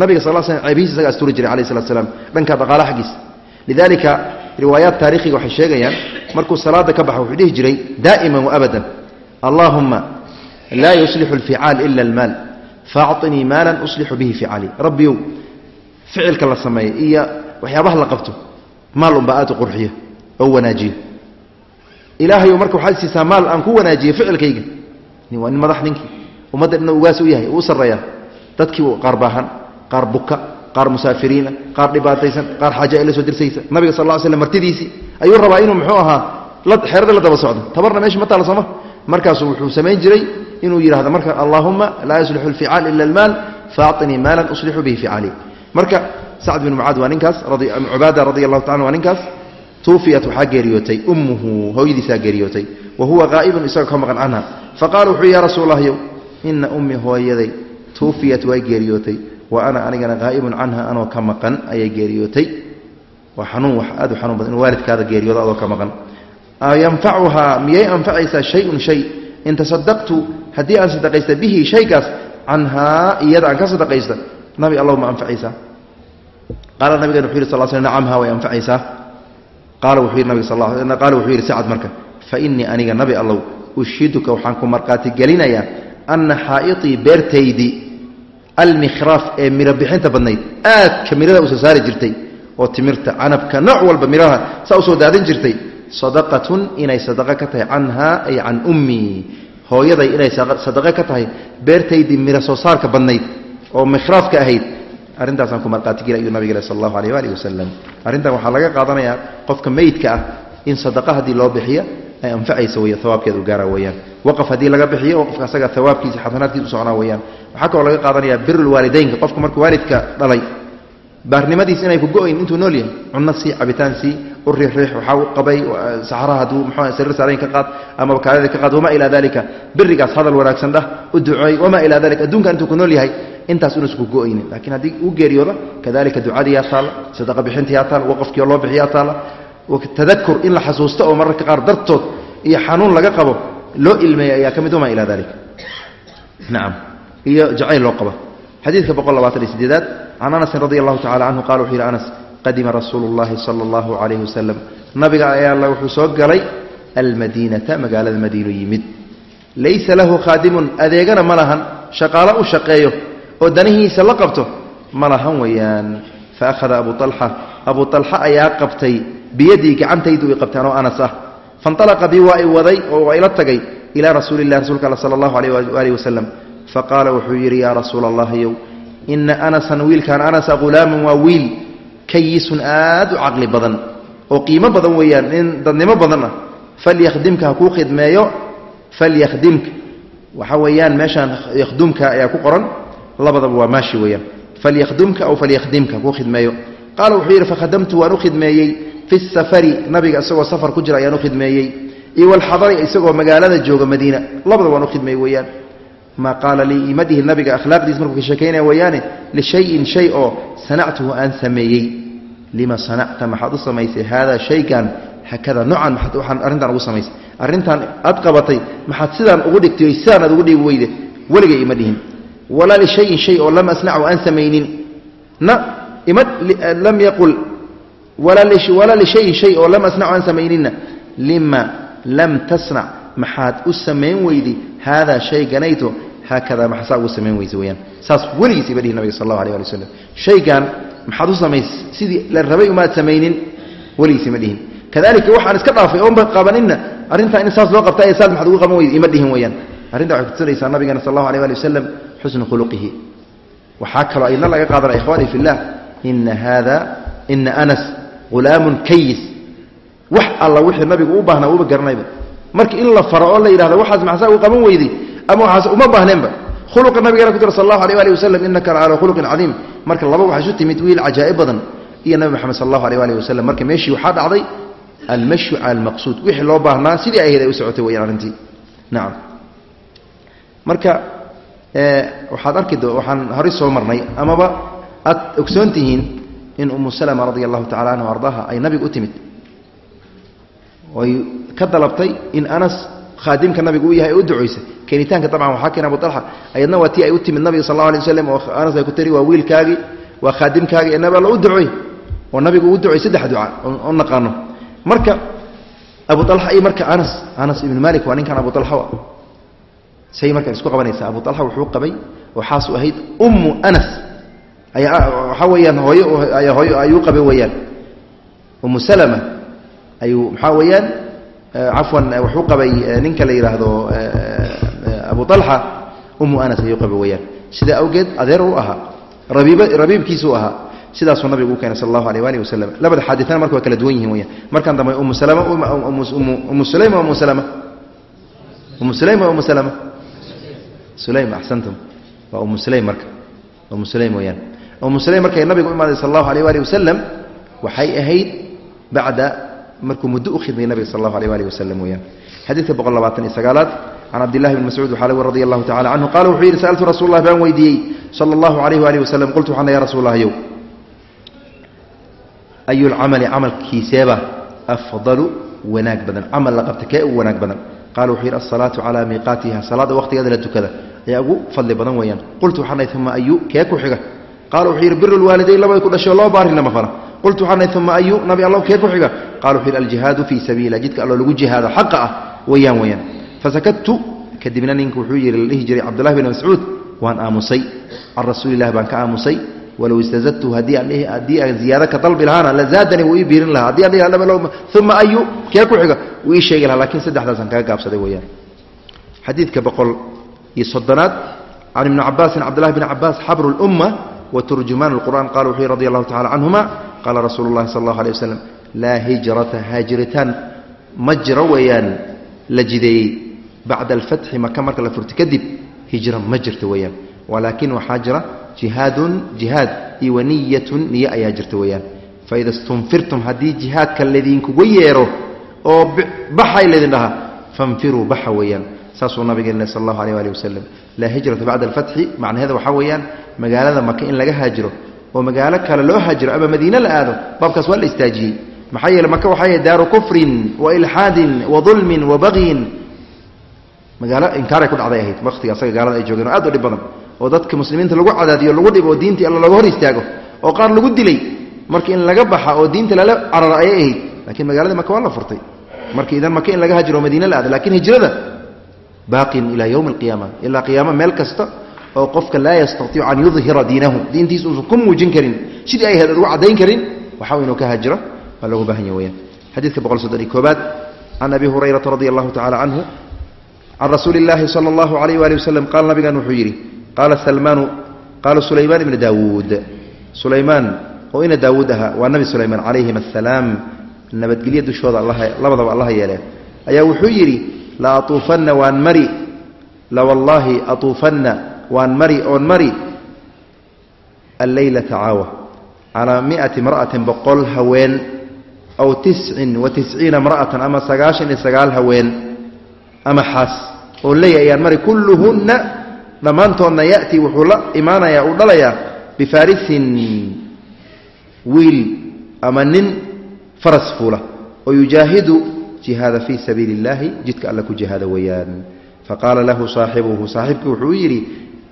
Nabiga sal slam ceebihiisa isaga asturi jiray alayh salatu slam dhanka dhaqaalaha xaggiisa lidalika riwaayaat taarikhiga waxay sheegayaan markuu salaada ka baxa wuxuu dhihi jiray daa'iman waabadan allaahumma laa yuslixu alficaal ila almaal faacطinii maalan uslixu bihi ficaalii rabbiyow ficilka la sameeya iyo waxyaabaha la qabto maal unbaa aad u qurxiya oo wanaajiyo ilaahayu marka waxaad siisaa maal aan ku wanaajiyo ficilkayga waa nin madax ninkii ummadda dhan ugaas u yahay uu sarreeyaa dadkii qaar baahan qaar buka qaar musaafiriina qaar dhibaataysan qaar xaaja ay la soo dirsaysa nabiga sal lla ly slam martidiisii ayuu rabaa inuu muxuu ahaa xeerada la daba socdo tabarna meesha ma taala sooma markaasuu wuxuu samayn jiray inuu yidhahdo marka allahuma laa yuslixu lficaal ila almaal faacطinii maalan uslixu bihi ficaalii marka sacd bin mucaad waa ninkaas cubaada radi allahu taala waa ninkaas tuufiyat waxaa geeriyootay ummuhu hooyadiisaa geeriyootay wa huwa qaa'ibun isagoo ka maqan canha faqala wuxuu ya rasuul ina ummii hooyaday tuufiyat way geeriyootay wa ana anigana qaa'ibun canha anoo ka maqan ayay geeriyootay. Waa xanuun wax aad u xanuun badan in waalidkaada geeriyoodo adoo ka maqan yanfacuhaa miyay anfacaysaa shayun shay? In tasadaqtu haddii aan sadaqaysta bihi shaygaas canhaa iyada aan ka sadaqaysta nabi allow ma anfacaysaa qaala nabigan wuxu yih sal sl nacamha way anfacaysaa qaala wuxuu yidhi nabig qaala wuxuu yidhi sacad marka fa innii aniga nabi allow ushiduka waxaan ku markhaati gelinayaa anna xaa'iطii beertaydii almikhraaf ee miro bixinta badnayd aadka mirada u soo saari jirtay oo timirta sadaqatun inay sadaqo ka tahay canhaa ay can ummii hooyaday inay sadaqo ka tahay beertaydii miro soo saarka badnayd oo mikhraafka ahayd. Arrintaasaan ku marqaatigila ayuu nabig sal allahu aleyh waalihi wasalam arrintan waxaa laga qaadanayaa qofka meydka ah in sadaqa haddii loo bixiya ay anfacaysa wey awaabkeeda u gaara weyaan waqaf haddii laga bixiyo waqafka asaga awaabkiisa u socnaa weyaan waxaa kaloo laga qaadanaya birulwaalideynka qofka markuu waalidka dhalay baarnimadiis inay ku go'ayn intuu nool yahay cunno sii cabitaan sii u riixriix waxaa qabay saxraha hadduu muxuu sariir saarayn ka qaad amaba kaadada ka qaad wamaa ilaa dalika birigaas hadal wanaagsan dhah u duceey wamaa ilaa dalika adduunkan intuu ku nool yahay intaas unas ku go'aynin laakiin haddii uu geeriyooda kadalika ducadiyaa taalla sadaqa bixintayaa taalla waqafkiio loo bixiyaa taalla tadakur in la xasuusto oo mararka qaar dartood iyo xanuun laga qabo loo ilmeeya ayaa ka mid wamaa ilaa dalika nacam iyo jacayl loo qaba xadiidka boqol labaatan iyo sideedaad can anasin radi allahu tacala canhu qala wuxuu yidhi anas qadima rasuulu llahi sala allahu calayhi wasalam nabiga ayaa wuxuu soo galay almadiinata magaalada madiinu yimid laysa lahu khaadimun adeegana ma lahan shaqaalo u shaqeeyo oo danihiisa la qabto ma lahan weeyaan fa akhada abu alxa abu alxa ayaa qabtay biyadii gacantaydu i qabteen oo anas ah fainalaqa bi waa i waday oo waa ila tagay ilaa rasuuli lah rasuulka all sala allahu alayh waalihi wasalam faqaala wuxuu yidhi yaa rasuula allahiyow ina anasan wiilkan anasa hulaamun waa wiil kayisun aad u caqli badan oo qiimo badan weeyaan nin dadnimo badan ah falyakhdimka ha kuu khidmeeyo falyakhdimka waxa weeyaan meeshaan yakhdumka ayaa ku qoran labadaba waa maashi weeyaan falyakhdumka aw falyakhdimka kuu khidmeeyo qaala wuxuu yidhi fakhadamtu waan u khidmeeyey fi safari nabiga isagoo safar ku jira ayaan u khidmeeyey iyo walxadari isagoo magaalada jooga madiina labada waan u khidmeeyey weeyaan maa qaala lii imadihi nabiga akhlaaqdiis markuu ka sheekaynaya weeyaane lishayin shay oo sanactuhu aan sameeyey. Lima sanacta maxaad u samaysay haadaa shaygan? Hakada nocan waxaan arrintan ugu samaysay. Arrintan aad qabatay maxaad sidaan ugu dhigtay sidaan aad ugu dhigi weyde weligay ima dhihin. Walaa lishayin shay oo lam asnacu aan samaynin. Na ima lam yaqul walaa lishayin shay oo lam asnacu aan samayninna. Lima lam tasnac maxaad u samayn weyday haadaa shayganayto haakada maxasaa ugu samayn weyse weyaan saas weligiis iba nabiga sal allahu alay ali wasalam shaygan maxaad u samays sidii la rabay umaad samaynin weligiis ima dhihin. Kadalika waxaan iska dhaafay oonba qabaninna arrintaa in saas loo qabta ee saas maxaad ugu qaban weyda ima dhihin weyaan arrinta waxay kutusinaysaa nabigeena sal allahu alay ali wasalam xusnu khuluqihi. Waxaa kaloo ayna laga qaadanaya ikhwani fi ina haada ina anas hulaamun kayis wax alla wixii nabigu u baahnaa uuba garanayba marka in la faro oo la yidhahdo waxaas maxsaa uu qaban weyday ama waxaas uma baahneenba khuluqa nabigana ku jira sal allahu alيh ali wasalam inaka la calaa khuluqin cadiim. Marka laba waxaa isu timid wiil cajaa'ib badan iyo nabi moxamed sal allahu alيh alih wasalam marka meeshii waxaa dhacday almashyu cala almaqsuud wixii loo baahnaa sidii ahayd ay u socotay weyaan arrintii. Nacam marka waxaad arki waxaan horay soo marnay amaba aad ogsoon tihiin in umu salama radia allahu tacala anha ardaaha ay nabiga u timid oy ka dalabtay in anas khaadimka nabigu u yahay ee u ducoysay keenitaanka dabcan waxaa keena abu alxa ayadna waa tii ay u timid nabiga sal alla alay waslam oo anas ay ku tiri waa wiilkaagii waa khaadimkaagii ee nabi alla u ducoy oo nabigu u ducoy saddex duca oo naqaano. Marka abu alxa iyo marka anas anas ibnu malik waa ninkan abu alxa say marka isku qabanaysaa abu alxa wuxuu qabay oo xaas u ahayd ummu anas. Ayaa waxaa weeyaan hooyo ayaa hooyo ayuu qabay weeyaan. Ummu salama ayuu maxaa weeyaan cafwan wuxuu qabay ninka la yidhaahdo abu alxa umu anas ayuu qabay weyaan sidaa awgeed adeer u ahaa rabiib rabiibkiisuu ahaa. Sidaasuu nabigu u keenay sal allahu aleyh waalihi wasalam labada xaaditana marka waa kala duwan yihiin weyaan markaan dambe umu salama umu sulaym umu salama? Umu sulaym umu salama? Sulaym axsantum waa umu sulaym marka. Umu sulaym weyaan umu sulaym markay nabigu u imaaday sal allahu aleyh waalihi wasalam waxay ahayd bacda markuu muddo u khidmay nabiga sal allahu aleyh waalihi wasalam weyaan xadiidka boqol labaatan iyo sagaalaad can cabdillahi bni mascuud waxaa lagu radi allahu tacala canhu qala wuxuu yidhi sa'altu rasuul lah baan weydiiyey sala allahu alayh waalihi wasalam qultu waxaana ya rasuul allahyow ayu lcamali camalkiiseeba afdalu wanaag badan camal la qabta kee ugu wanaag badan? Qala wuxuu yidhi asalaatu calaa miiqaatiha salaada waqtigeeda la tukada ayaa ugu fadli badan weeyaan. Qultu waxaan nahay uma ayu kee ku xiga qala wuxuu yidhi biru lwaalidayn labay ku dhashay oo loo baarin lama fala qultu waxaan nahay uma ayu nabi allah kee ku xiga qala wuxuu aljihaadu fii sabiila jidka alloo lagu jihaado xaqa ah weeyaan weeyaan fasakadtu kadibna ninka wuxuu yidhi la jiray cabdullahi bin mascuud waan aamusay. Can rasuulilah baan ka aamusay. Walow istazadtu haddii aan ziyaado ka dalbi lahaana la zaadani wuu ii biirin lahaa. Lahaa uma ayu kee ku wuu ii sheegi lahaa lakiin saddexdaasaan kaga gaabsaday weeyaan xadiidka boqol iyo soddonaad can ibni cabaasin cabdullahi bni cabaas xabru lumma wa turjumaan lqur'an qala wuxuu radi allahu tacala canhuma qaala rasuulu llahi sala allahu alay wasalam laa hijrata haajiritaan ma jiro weeyaan la jideeyey bacda alfatxi maka marka la furto kadib hijra ma jirto weeyaan. Walaakin waxaa jira jihaadun jihaad iyo waniyatun niyo ayaa jirta weeyaan. Faida stunfirtum haddii jihaadka laydinkugu yeero oo baxay laydin dhahaa fanfiruu baxa weeyaan saasuu nabigeenna sal allahu aleh ali wasalam laa hijrata bacda alfatxi macnaheeda waxaa weeyaan magaalada maka in laga haajiro oo magaalo kale loo haajiro ama madiine la aado baabkaas waa la istaajiyey. Maxaa yeele maka waxaa daaru kufrin wa ilxaadin wa dulmin wa bagyin magaalo inkaaray ku dhacday ahayd waqtiga asaga gaalada ay joogeen oo aad u dhib badan oo dadka muslimiinta lagu cadaadiyo lagu dhibo oo diintii alla laga hor istaago oo qaar lagu dilay. Marka in laga baxa oo diinta lala carara ayay ahayd lakiin magaalada maka waa la furtay. Marka idan maka in laga hajiro oo madiine la aado laakiin hijrada baaqin ilaa yowmi alqiyaama ilaa qiyaama meel kasta oo qofka laa yastaiicu an yudhira diinahu diintiisa uusan ku muujin karin sidii ay ahayd ugu caddayn karin waxaa inuu ka hajiro waa loogu bahan ya weyaan xadiidka boqol soddon iyo koobaad can abi hurayrata radi allahu tacala canhu can rasuuli اllaahi salى اllahu alayh wali waslm qaala nabigan wuxuu yidhi qaala salmaanu qaala sulaymaan ibna daawuud sulaymaan oo ina daawuud ahaa waa nabi sulaymaan calayhim asalaam nabadgelyo dushooda labadaba allaha yeelee ayaa wuxuu yidhi la atuufanna waan mari. La wallaahi atuufanna waan mari oon mari. Alleylata caawa. Calaa miati imra'atin boqol haween aw tiscin wa tisciina imra'atan ama sagaashan iyo sagaal haween ama xaas. Oo leey ayaan mari kulluhunna. Dhammaantoodna ya'tii wuxuu la imaanayaa uu dhalayaa bifaarisin wiil ama nin faras fuula. Oo yujaahidu jihaada fii sabiili jidka alla ku jihaada weeyaan. Faqaala lahu saaxibuhu saaxibkii wuxuu u yidhi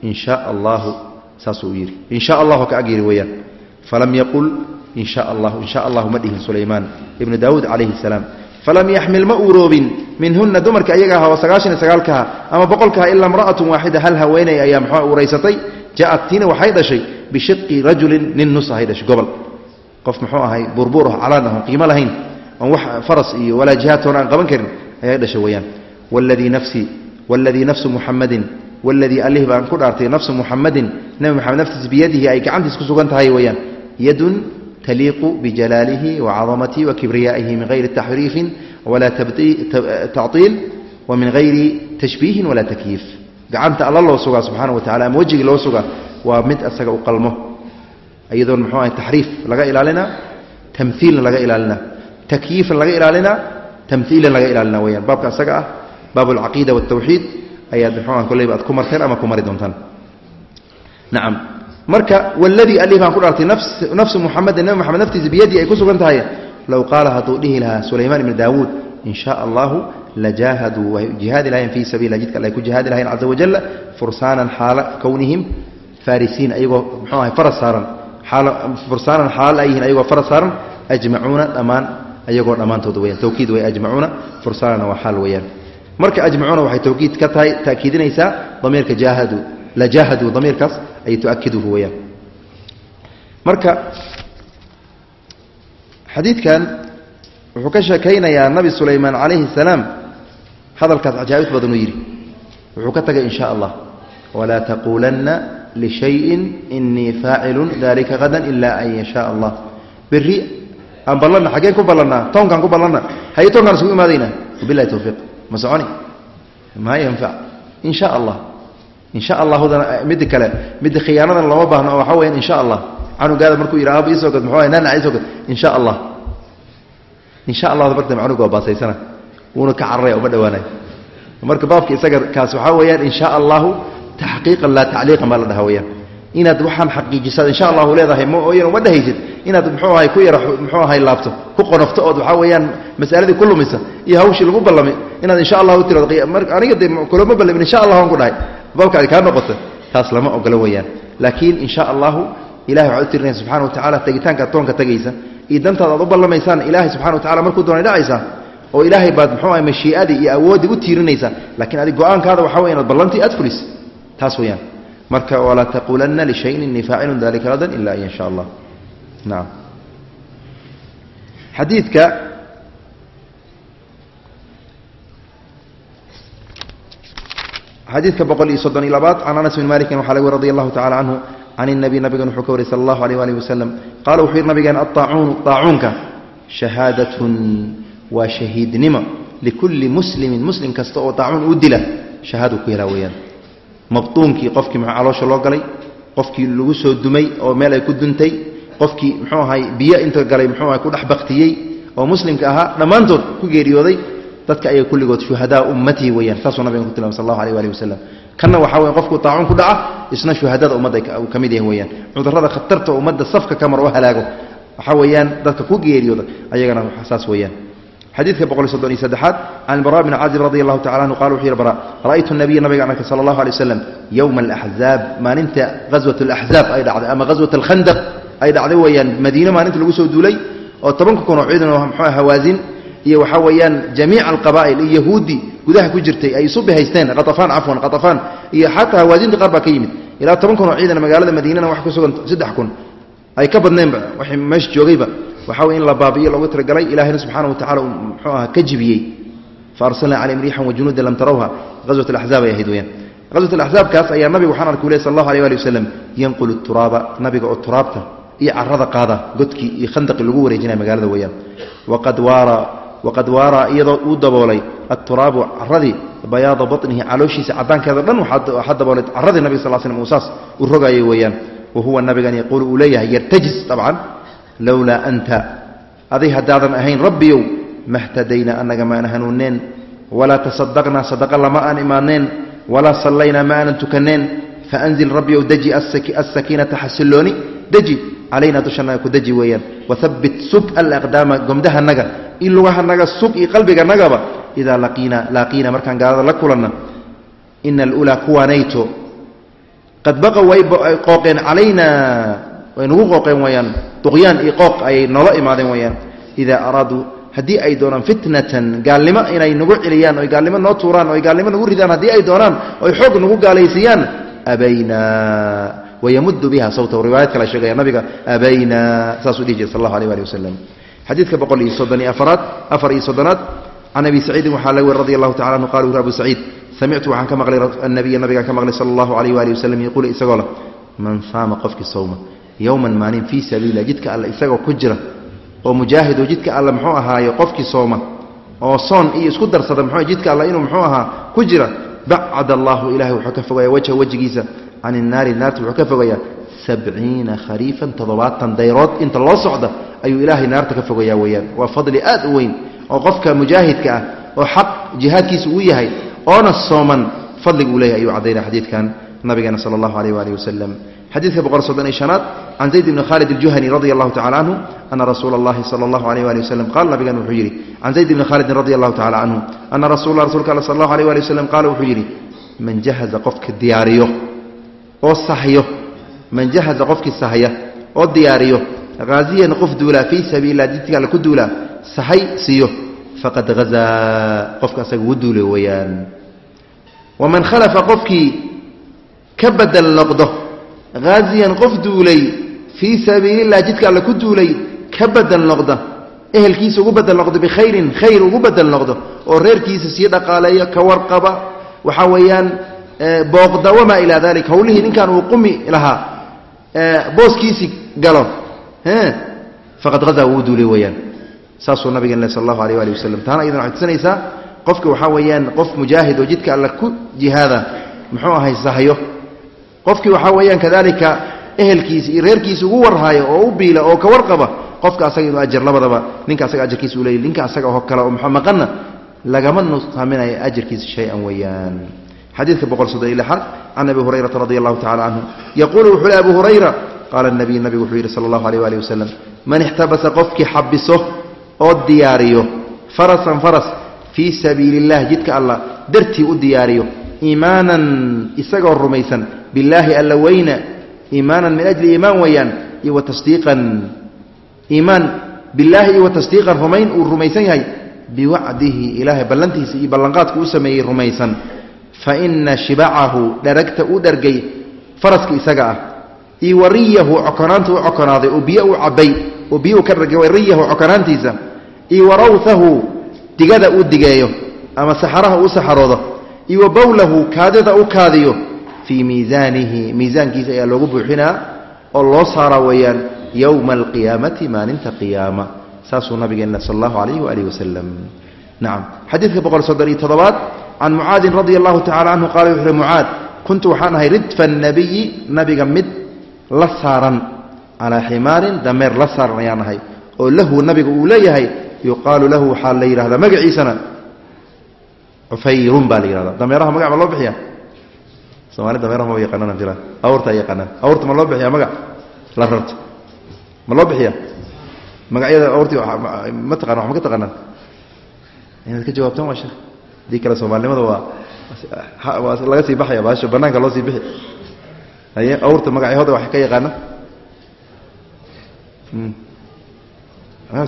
in shaa allahu saasuu yidhi in allahu ka ag yidhi weeyaan. Falam yaqul in allahu in allahu ma dhihin sulaymaan ibnu daawuud calayhi salaam. Falam yaxmil ma uuroobin minhuna dumarka ayaga oo sagaashan iyo sagaalkaha ama boqolkaha ilaa imra'atun waaxida hal haweeney ayaa muxua uuraysatay? Ja'at tiina waxay dhashay bishiqi rajulin nin nus ahay dhashay gobol. Qof muxuu ahay burbuur ah calaan ah qiimo lahayn oon wax faras iyo walaa jihaadtoona aan qaban karin ayay dhashay weeyaan. Waladii nafsii waladii nafsu muxamadin waladii allih baan ku dhaartay nafsu muxamadin nebi moxamed naftiis biyadihi ay gacantiis ku sugan tahay weeyaan. Yadun taliiqu bijalaalihi wacadamatihi wakibriyaa'ihi min hayri taxriifin walaa tactiil wa min tashbiihin walaa takyiif. Gacanta alla loo sugaa subxaana wa tacala ama wejigii loo sugaa waa mid asaga u qalmo. Iyadoon muxuu ahay taxriif laga ilaalina tamhiilna laga ilaalina takyiifna laga ilaalina tamhiilan laga ilaalina weyaan baabka asaga ah baab alcaqiida ayaad aad ku marteen ama ku mari doontaan? Nacam marka waladii alih baan ku dhaartay nafsu muxamedin nabi moxamed naftiisa biyadii ay ku sugan tahay low qaala hadduu dhihi lahaa sulaymaan ibni daawuud in shaa allahu lajaahaduu way jihaadi lahayen fii sabiila jidka ay ku jihaadi lahayen caza wajalla fursaanan xaala kownihim farisiin ayagoo muxuu ahay faras saaran. Fursaanan xaal ay yihiin ayagoo faras saaran ajmacuuna dhammaan ayagoo dhammaantood weyaan tawkiid way ajmacuuna fursaanana waa xaal weeyaan. Marka ajmacuuna waxay tawkiid ka tahay ta'kiidinaysaa damiirka jaahaduu lajaahaduu damiirkaas ay tuakiduhu weyaan marka xadiidkan wuxuu ka sheekaynayaa nabi sulaymaan calayhi salaam hadalkaas cajaa'ib badan uu yidhi. Wuxuu ka tagay in allah walaa taquulanna lishayin inii faacilun dalika hadan ilaa an yashaa allah. Berri aan ballanna xaggeen ku ballannaa toonkaan ku ballanna haye toonkaan isugu imaadayna wabilahi towfiiq ma soconi? Maa yanfac in sha allah in sha allahudana midda kale midda khiyaanadan looma baahno oo waxaa weyaan in sha allah canugaada markuu yidha aaba isoo gad muxuu nana isoo gad in sha allah in sha allah barta canuga waa baasaysana wuuna ka cararaya uma dhawaanay marka baabka isaga kaas waxaa weeyaan in sha allahu taxqiiqan laa tacliiqan baa la dhaha weyaan inaad waxaan xaqiijisaad insha allahu leedahay ma ooyan inaad muxuu ahay ku yara muxuu ahay laabto ku qonofto ood waxaa weeyaan masaladii ku lumisa iyo hawshii lagu ballamay inaad insha allahu tirado aniga dee kulama ballamin insha allah aan ku dhahay. Baabkaadi kaa noqota taas lama ogola weeyaan. Laakiin insha allahu ilahay waxaad u tirinaysa subxana wa tacala tegitaanka addoonka tegaysa iyo dantaada aad u ballamaysaan ilaahay subxana wa tacala markuu doonay dhacaysaa oo ilaahay baad muxuu ahay mashii'adii iyo awooddii u tiirinaysaa lakiin adig go'aankaada waxaa weya inaad ballantii aad fulis taas weeyaan marka walaa taquulanna lishayin inii faacilun dalika radan ila an yasha allah. Naam. Xadiidka xadiidka boqol iyo soddon iyo labaad can anas bin malikin waxaa laga weri allahu tacala canhu can inabiy nabigan wuxuu ka wariyay sal allahu aleyh alih wasalam qaala wuxuu yidhi nabigeen aaacuunu aacuunka shahaadatun waa shahiidnimo likulli muslimin muslim kasta oo aacuun u dila shahaadu ku helaa weeyaan mabtuunkii qofkii muxuu caloosha loo galay qofkii lagu soo dumay oo meel ay ku duntay qofkii muxuu ahay biyo inta galay muxuu ahay ku dhex baktiyey oo muslimka ahaa dhammaantood ku geeriyooday dadka ayaga kulligood shuhadaa ummatihi weeyaan. Saasuu nabigan ku tilmay sal allahu alيh alih wasalam kanna waxaa weya qofkuu taacuun ku dhaca isna shuhadada ummadda uu ka mid yahay weeyaan. Cudurrada khatarta ummadda safka ka mar oo halaago. Waxaa weeyaan dadka ku geeriyooda ayagana saas weeyaan xadiidka boqol iyo soddon iyo saddexaad can ilbara bni caazib radi allahu tacala anhu qala wuxuu yihi bara ra'aytu nabiya nabigaan arkay sala allahu alay wasalam yowma alaxzaab maalinta ghaswat alaxzaab ay dhacday ama ghaswat alkhandaq ay dhacday weeyaan madiine maalinta lagu soo duulay oo tobanka kun oo ciidan oo muxuu hawaasin iyo waxaa weeyaan jamiica alqabaa'il iyo yahuudi gudaha ku jirtay ay isu bihaysteen khatafaan cafwan khatafaan iyo xataa hawaasinta qaar baa ka yimid. Ilaa toban kun oo ciidan magaalada madiinana wax ku sugan saddex kun ay ka badneenba waxay meesha joogayba waxaa wey in la baabi'iyo loogu talagalay ilahayna subxaana wa tacala uu muxuu aha ka jibiyey. Fa arsalnaa calayhim riixan wajunuudan lam tarawha. Ghaswat alaxzaab ay ahayd weyaan ghaswat alaxzaabkaas ayaa nabiga waxaan arkay leh sal allahu alيh ali wasalam yanqulu turaaba. Nabiga oo turaabta iyo carada qaada godkii iyo khandaqii lagu wareejinaya magaalada weeyaan. Waqad waara waqad waaraa iyadoo uu daboolay aturaabu caradii bayaada banihi calooshiisa cadaankeeda dhan waxaa daboolay caradii nabig sal slm uu saas u rogaayay weeyaan. Wa nabigan yaquulu uu leeyahay yartajis dabcan lowlaa anta. Aday haddaadan ahayn rabbiyow mahtadayna annaga maana hanuunneen. Walaa tasadaqnaa sadaqa lama aan imaaneen. Walaa sallaynaa ma aanan tukanneen faanzil rabbiyow deji asakiinata xasillooni. Deji calaynaa dushanaga ku deji weeyaan. Wahabbit sug alaqdaama gomdahanaga i lugahanaga sug iyo qalbiganagaba idaa laqiina laaqiina markaan gaalada la kulanna. Ina alulaa kuwaanayto. Qad baqow way qooqeen calaynaa way nagu qooqeen weyaan duqyaan iyo qooq ayay noola imaadeen weyaan idaa araaduu haddii ay doonaan fitnatan gaalnimo inay nagu celiyaan oy gaalnimo noo tuuraan oy gaalnimo nagu ridaan haddii ay doonaan oy xoog nagu gaalaysiiyaan abaynaa. Wayamuddu biha sawtahu riwaayad kale sheegaya nabiga abaynaa saasuu dhihi jiray sal allahu alيh ali wasalam xadiidka boqol iyo soddon iyo afaraad afar iyo soddonaad can abi saciidin waxaa laga weri radi allahu tacala anhu qala wuri abu saciid samictu waxaan ka maqlay annabiya nabigaan ka maqlay sala allahu alayh waali wasalam yaquulu isagoo leh man saama qofkii sowma yowman maalin fii sabiililah jidka alle isagoo ku jira oo mujaahid oo jidka alle muxuu ahaayo qofkii sooma oo soon iyo isku darsada muxuu jidka alle inuu muxuu ahaa ku jira bacad allahu ilahay wuxuu ka fogaya wajha wejigiisa can innaari naarta wuxuu ka fogayaa sabciina khariifan toddobaatan dayrood inta loo socda ayuu ilaahay naarta ka fogayaa weeyaan. Waa fadli aad u weyn oo qofka mujaahidka ah oo xaq jihaadkiisa uu yahay oona sooman fadliga uu leeyahay ayuu caddaynaya xadiidkan nabigeena sala allahu alayh waalihi wasalam xadiidka boqol soddon iyo shanaad can zayd bni khaalid aljuhani radia allahu tacala canhu ana rasuula allahi sala allahu alayh waali wasalam qaala nabigan wuxuu yidhi can zayd bni khaalidin radi allahu tacala canhu ana rasuula rasulka alla sala allahu alayh waali wasalam qaala wuxuu yidhi man jahaza qofka diyaariyo oo sahyo man jahaza qofkii sahya oo diyaariyo haaziyan qof duulaa fii sabiililah jidka alle ku duulaa sahay siiyo faqad hazaa qofka asaga uu duulay weeyaan. Waman khalafa qofkii ka badel noqdo haaziyan qof duulay fii sabiililah jidka alle ku duulay ka badel noqda ehelkiisa ugu badel noqdo bikhayrin khayr ugu badel noqdo oo reerkiisa sii dhaqaaleeyo ka warqaba waxaa weeyaan booqda wamaa ilaa dalik hawlihii ninkan uu qumi lahaa booskiisii galo faqad hadaa wuu duulay weyaan saasuu nabigeen sal allahu aleh ali wasalam taana iyadan waxay tusinaysaa qofka waxaa weeyaan qof mujaahid oo jidka alla ku jihaada muxuu ahay sahyo qofkii waxaa weeyaan kadalika ehelkiisa iyo reerkiisa ugu warhaayo oo u biila oo ka warqaba qofka asaga inuu ajar labadaba ninka asaga ajarkiisa u leeyay ninka asaga oo kale oo maqanna lagama nusaaminayo ajarkiisa shay-an weeyaan. Xadiidka boqol soddon iyo lixaad can abi hurayrata radi allahu tacala canhu yaquulu wuxuu le abu hurayra qaala nabiy nabigu wuxuu yidhi sala allahu aleyh waali wasalam man ixtabasa qofkii xabiso oo diyaariyo farasan faras fii sabiili illah jidka allah dartii u diyaariyo iimaanan isagoo rumaysan. Billaahi alla weyna. Iimaanan min ajli iimaan weeyaan iyo wa tasdiiqan. Iimaan iyo wa tasdiiqan rumayn uu rumaysan yahay. Biwacdihi ilaahay ballantiisa iyo ballanqaadku u sameeyey rumaysan. Fa ina shibacahu dharagta u dhargay faraska isaga ah. Iyo wariyahu cokonaanta u cokonaaday oo biyo u cabay oo biyo u ka dhargay wariyahu cokonaantiisa. Iyo warawhahu digada uu digeeyo ama saxaraha uu saxaroodo iyo wa bowlahu kaadida u kaadiyo fii miisaanihi miisaankiisa ayaa loogu buuxinaa oo loo saaraa weeyaan yowma alqiyaamati maalinta qiyaama saasuu nabigeenna sal allahu calayhi waalihi wasalam nacam xadiidka boqol soddon iyo toddobaad can mucaadin radia allahu tacala canhu qaala wuxu uhi mucaad kuntu waxaan ahay ridfa nabiyi nabiga mid la saaran calaa ximaarin dameer la saaran ayaan ahay oo lahu nabiga uu leeyahay yuqaalu lahu waxaa la yidhahdaa magaciisana cufayrun baa la yihahda dameeraha magac ma loo bixiya somaali dameeraha ma yaqaanaan jira awrta ay yaqaanaan. Awrta ma loo bixiya magac? La rarto. Ma loo bixiya magacyada awrti ma taqana wax ma ka taqaanaan? Inaad ka jawaabtaan waa sheekh. Haddii kale soomaalinimada waa waa laga sii baxaya baasha banaanka loo sii bixi. Haye awrta magacyahooda wax ka yaqaana?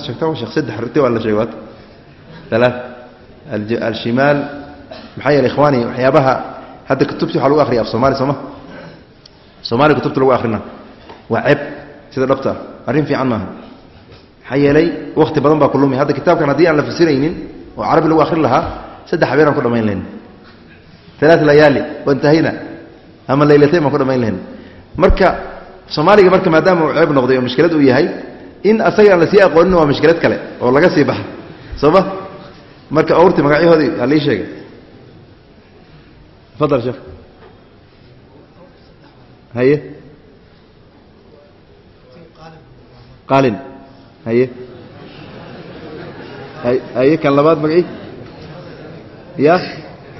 Sheegta wa sheekh saddex riti waa la sheegay waata alaa alshimaal maxaa yeele ikhwaani waxyaabaha hadda kutubti waxa lagu akriya af soomali sooma soomaaliya kutubta lagu akrina waa ceeb sida dhabta ah arrin fiican maaha. Maxaa yeelay wakti badan baa ku lumay. Hadda kitaabkan haddii aan la fasiraynin oo carabi lagu akrin lahaa saddex habeen aan ku dhamayn lahayn. Alaa layaali wantahayna ama laylatayn baan ku dhamayn lahayn. Marka soomaaliga marka maadaama uu ceeb noqday oo mushkilad uu yahay in asaga aan la sii aqoonin waa mushkilad kale oo laga sii baxa. Soo ma marka awrti magacyahoodii halii sheegay. Fadal sheekh haye. Qaalin. Haye. Haye kan labaad magaci ya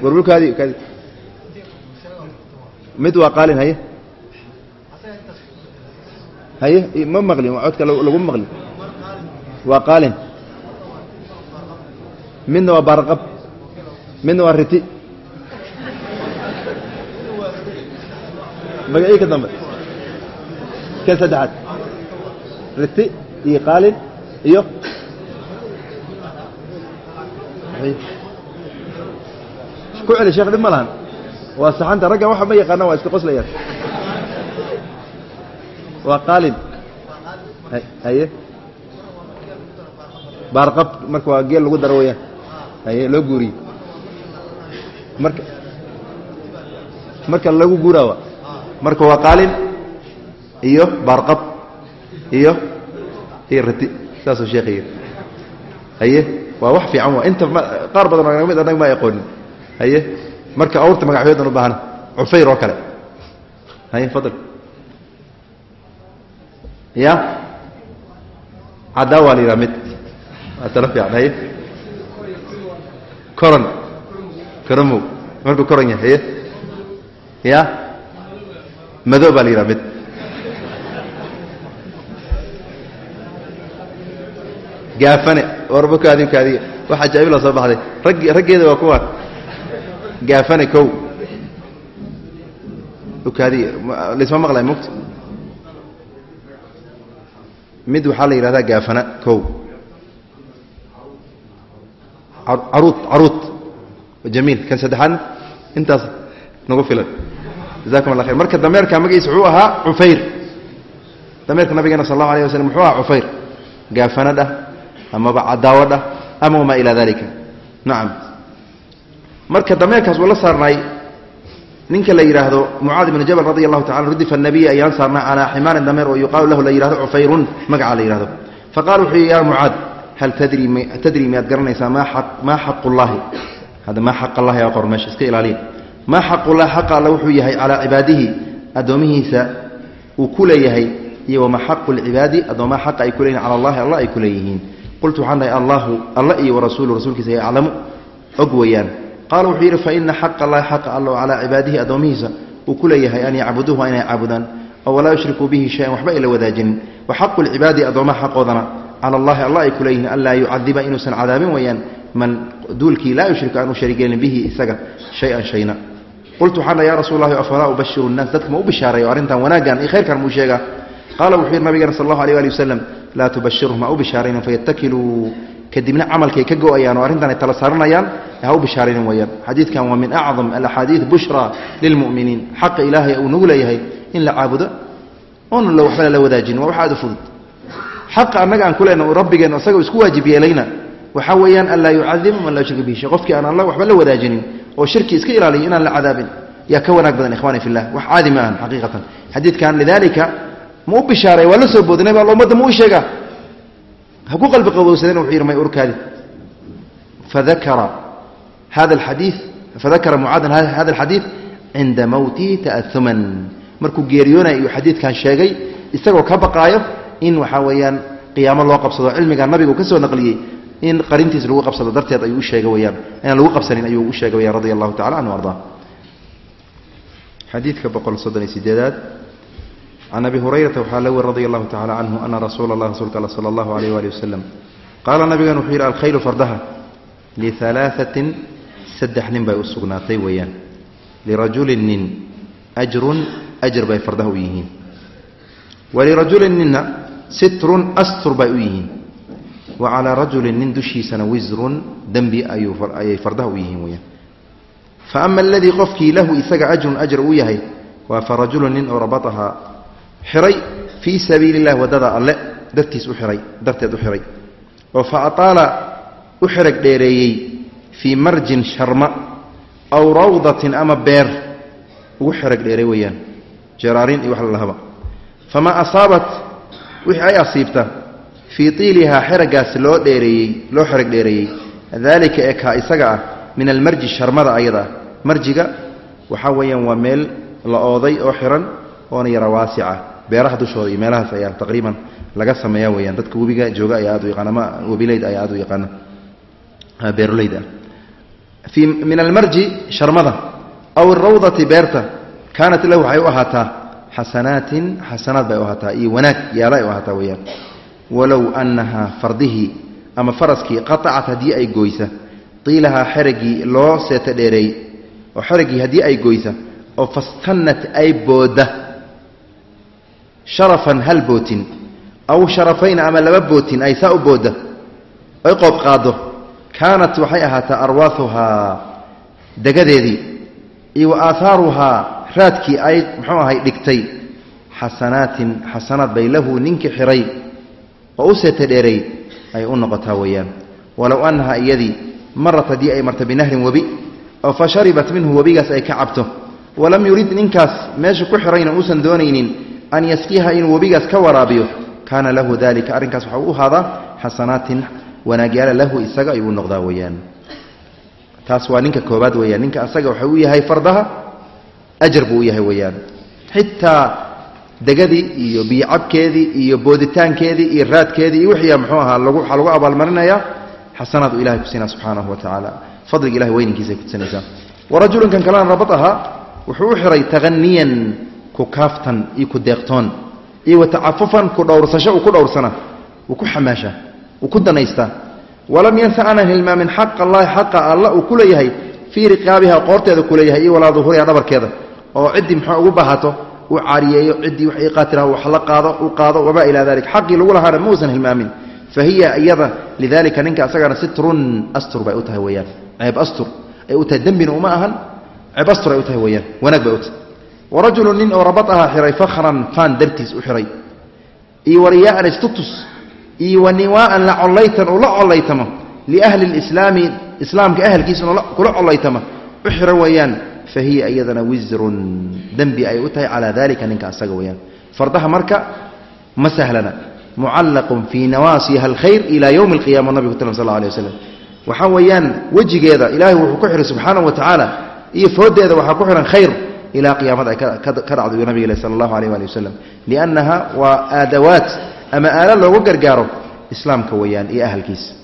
warbulkaadi kaadi mid waa qaalin haye. Haye ma maqlin codka laguma maqlin. Waa qaalin midna waa baarqab midna waa riti. Magacii ka dambe. Kan saddexaad. Riti iyo qaalin iyo ku celi sheekh dhib ma lahan. Waa saxanta raggan waxa ma yaqaana waa iska qoslayaan waa qaalin. Haye. Baarqab marka waa geel lagu daro weyaan loo guuriye marka marka lagu guuraawa. Marka waa qaalin iyo baarqab iyo iyo rati saasuu sheekhay haye waa wax fiican waa inta qaar badan oo naga mid annaga ma aqoonin haye marka awrta magacyadan u baahana cufayr oo kale. Haye fadal. Ya caddaa waa la yidhaha mid. Waa talo fiican haye coron coromow markuu coron yahay haye ya? Mado baa la yidhaha mid. Gaafane. Warba kaadi kaadiga wax ajaa'ib la soo baxday. Rag raggeeda waa kuwa gaafane kow. Kaadiga laisma maqlay mugta mid waxaa la yidhahdaa gaafana kow kan saddexaadna intaas nagu filan. Jazakum allah khayr. Marka dameerka magaciisa wuxuu ahaa cufayr dameerka nabigeena sal allahu alayh waslm muxuu ahaa cufayr gaafana dhah amaba cadaawo dhah ama wamaa ilaa dalika nacam marka dameerkaas uu la saarnaay ninka la yidhaahdo mucaad ibnu jabal radi allahu tacala rudifa nabiya ayaan saarnaa calaa ximaarin dameer oo yuqaalu lahu la yihahdo cufayrun magaca la yihahdo faqala wuxuu yidhi ya mucaad hal tadri miyaad garanaysaa maa xaqullaahi hadda maa xaq allahi aa qor meesha iska ilaaliya maa xaqullahi xaqa alla wuxuu yahay calaa cibaadihi addoomihiisa uu ku leeyahay iyo wamaa xaqu lcibaadi addoomaha xaqa ay ku leeyihiin cala allahi alla ay ku leeyihiin waxaan dhahay allahu alla iyo warasuulu rasuulkiisa yaclamu og weeyaan qaala wuxuu yidhi faina xaqa allahi xaqa allo calaa cibaadihi addoomihiisa uu ku leeyahay an yacbuduuhu inay caabudaan oo walaa yushrikuu bihi shayan waxba ayla wadaajinin wa xaqu lcibaadi addoomaha xaqoodana cala allahi alla ay ku leeyihiin anlaa yucadiba inuusan cadaabin weeyaan man duulkii laa yushriku aan u sharigelin bihi isaga shay-an shayna. Qultu waxaan ya rasuul lahi afalaa ubashiru nnaas dadka ma u bishaareeyo arrintan wanaaggan iyo khayrkan muu sheegaa. Qaala wuxuu yidhi nabigeena sal allahu alيh ali wasalam laa tubashirhum ha u bishaaraynin fayatakiluu kadibna camalkay ka go'ayaan oo arrintan ay tala saaranayaan ha u bishaaraynin weeyaan. Xadiidkan waa min acdam alaxaadiid bushra lilmu'miniin. Xaqa ilaahay uu nagu leeyahay in la caabudo oona la waxba lala wadaajin waa wax aad u fudud xaqa annaga aan ku leenahay rabbigeenna isagoo isku waajib yeelayna weeyaan an laa yucadibu man laa yushrika bihi shay. Qofkii aan alla waxba la wadaajinin oo shirki iska ilaaliyo inaan la cadaabin yaa ka wanaag badan ikhwani fillah wax caadi ma ahan xaqiiqatan. Xadiidkan lidalika ma u bishaaray waa la soo boodinay baa ummadda ma u sheegaa. Ha ku qalbi qabowsadeen wuxuu yidhi may urkaadi fadakara hada alxadiid fadakara mucaadan hada alxadiid cinda mowtihi ta'auman markuu geeriyoonaya iyuu xadiidkan sheegay isagoo ka baqaayo in waxaa weeyaan qiyaamo loo qabsado. Cilmiga nabiga uu ka soo naqliyey in qarintiis lagu qabsado darteed ayuu u sheegay weyaan inaan lagu qabsanin ayuu u sheegay weyaan radia allahu tacala canhu ardaa xadiidka boqol soddon iyo sideedaad can abi hurayrata waxaa la weri radia allahu tacala canhu ana rasuula allah rasuulka alla sala allahu alayh waali wasalam qaala nabigan wuxuu yidhi alkhayru fardaha lialaaثatin saddex nin bay u sugnaatay weeyaan. Lirajulin nin ajrun ajr bay fardaha u yihiin. Walirajulin ninna sitrun astur bay u yihiin. Wa calaa rajulin nin dushiisana wisrun dembi ayay fardaha u yihiin weyaan fa ama aladii qofkii lahu isaga ajrun ajr uu yahay waa fa rajulun nin oo rabatahaa xiray fii sabiili اllah waddada alle dartiis u iray darteed u xiray. Oo fa ataala u xerag dheereeyey fii marjin sharma aw rawdatin ama beer ugu xerag dheeray weeyaan. Jeraarin iyo wax lalahaba famaa asaabat wixii ay asiibta fii tiilihaa xeragaas loo dheereeyey loo xerag dheereeyey. Daalika ee kaa isaga ah min almarji sharmada ayada. Ah marjiga waxaa weeyaan waa meel la ooday oo xiran oona yara waasica. Beeraha dushooda iyo meelahaas ayaa taqriiban laga sameeya weyaan dadka webiga jooga ayaa aad u yaqaan ama webileyd ayaa aad u yaqaana. Beeroleyda fii min almarji sharmada aw arawdati beerta kaanat lahu waxay u ahaataa xasanaatin xasanaad bay u ahaataa iyo wanaag yaalla ay u ahaataa weyaan walow annahaa fardihii ama faraskii qatacat haddii ay goysa tiilahaa xeragii loo seeta dheereey oo xeraggii haddii ay goysa oo fastannat ay boodda sharafan hal bootin aw sharafayn ama laba bootin ay saa u boodda ay qoob qaaddo. Kaanat waxay ahaataa arwaahuhaa degadeedii iyo aahaaruhaa raadkii ay muxuu ahay dhigtay xasanaatin xasanaad bay lahu ninkii xiray oo u seeta dheeray ay u noqotaa weeyaan. Walow annahaa iyadii marat haddii ay marta binahrin webi oo fa sharibat minhu webigaas ay ka cabto. Walam yurid ninkaas meesha ku xirayna uusan doonaynin an yasqiiha inuu webigaas ka waraabiyo kaana lahu dalika arrinkaas waxaa u ahaadaa xasanaatin wanaagyaala lahu isaga ayuu noqdaa weeyaan. Taas waa ninka koobaad weeyaan. Ninka asaga waxa u yahay fardaha ajar buu u yahay weeyaan. Xitaa degadii iyo biyocabkeedii iyo booditaankeedii iyo raadkeedii iyo wixii muxuu ahaa waxaa lagu abaalmarinayaa xasanaad uu ilahay kusiinaa subxaanahu wa tacaala. Fadliga ilahay weyninkiisay kutusinaysaa warajulunkan kalena rabad ahaa wuxuu u xiray takhaniyan ku kaaftan iyo ku deeqtoon iyo wa tacafufan ku dhowrsasho uu ku dhowrsana uu ku xamaasha uu ku danaystaa walam yansa aanan hilmaamin xaqa allahi xaqa alla uu ku leeyahay fii riqaabiha qoorteeda ku leeyahay iyo walaa duhuriha dhabarkeeda oo ciddii muxuu ugu baahato uu caariyeeyo ciddii wax iqaatiraha wax la qaado uu qaado wamaa ilaa dalik xaqii lagu lahaana ma uusan hilmaamin. Fa hiya iyada lidalika ninka asagana sitrun astur bay u tahay weeyaan. Ceeb astur ay u tahay dembina uma ahan ceeb astur ay u tahay weeyaan. Wanaag bay u tahay. Warajulu nin oo rabad ahaa xiray fakhran faan dartiis u xiray. Iyo wariyaaan istutus iyo waniwaaan la collaytan uu la collaytamo liahli lislaami islaamka ahalkiisa inuu kula collaytamo u xiran weeyaan fa hiya iyadana wisrun dembi ay u tahay calaa dalika ninka asaga weyaan fardaha marka ma sahlana mucallaqun fii nawaasiha alkhayr ilaa yowmi alqiyama nabigu tl sal alay waslam waxaa weeyaan wejigeeda ilaahay wuxuu ku xihay subxaanahu wa tacaala iyo foodeeda waxaa ku xihan khayr ilaa qiyaamada ay ka dhacdo yu nabig sala allahu aleyh ali wasalam liannaha waa aadawaat ama aala loogu gargaaro islaamka weeyaan iyo ahalkiisa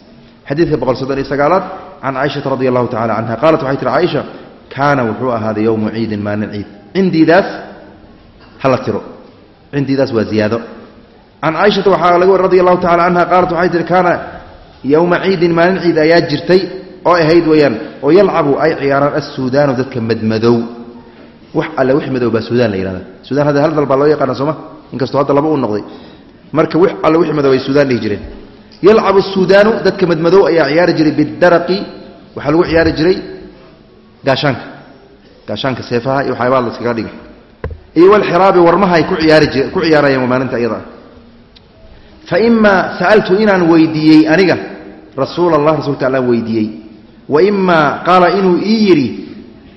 xadiidka boqol soddon iyo sagaalaad can caaishata radi allahu tacala canha qaalat waxay tihi caaisha kaana wuxuu ahaaday yowmu ciidin maalin ciid. Cindiidaas hala tiro. Cindiidaas waa ziyaado. Can caaishata waxaa laga wari radi allahu tacala canha qaalat waxay tihi kaana yowma ciidin maalin ciid ayaa jirtay oo ahayd weeyaan oo yalcabu ay ciyaaraan assuudaanu dadka madmadow. Wax alle wix madow baa suudaan la yihahda suudaan hadda hal dal baa loo yaqaana sooma inkastoo hadda laba uu noqday. Marka wix alle wix madow ay suudaan dhihi jireen. Yalcabu suudaanu dadka madmadow ayaa ciyaari jiray bidaraqi waxaa lagu ciyaari jiray gaashaanka. Gaashaanka seefaha iyo waxyaabaa la iskaga dhigay. Iyo walxiraabi warmaha ay ku ciyaari jire ku ciyaarayeen maalinta iyada. Ah fa imaa sa'altu inaan weydiiyey aniga rasuula allah rasuulka allaan weydiiyey. Wa imaa qaala inuu ii yidhi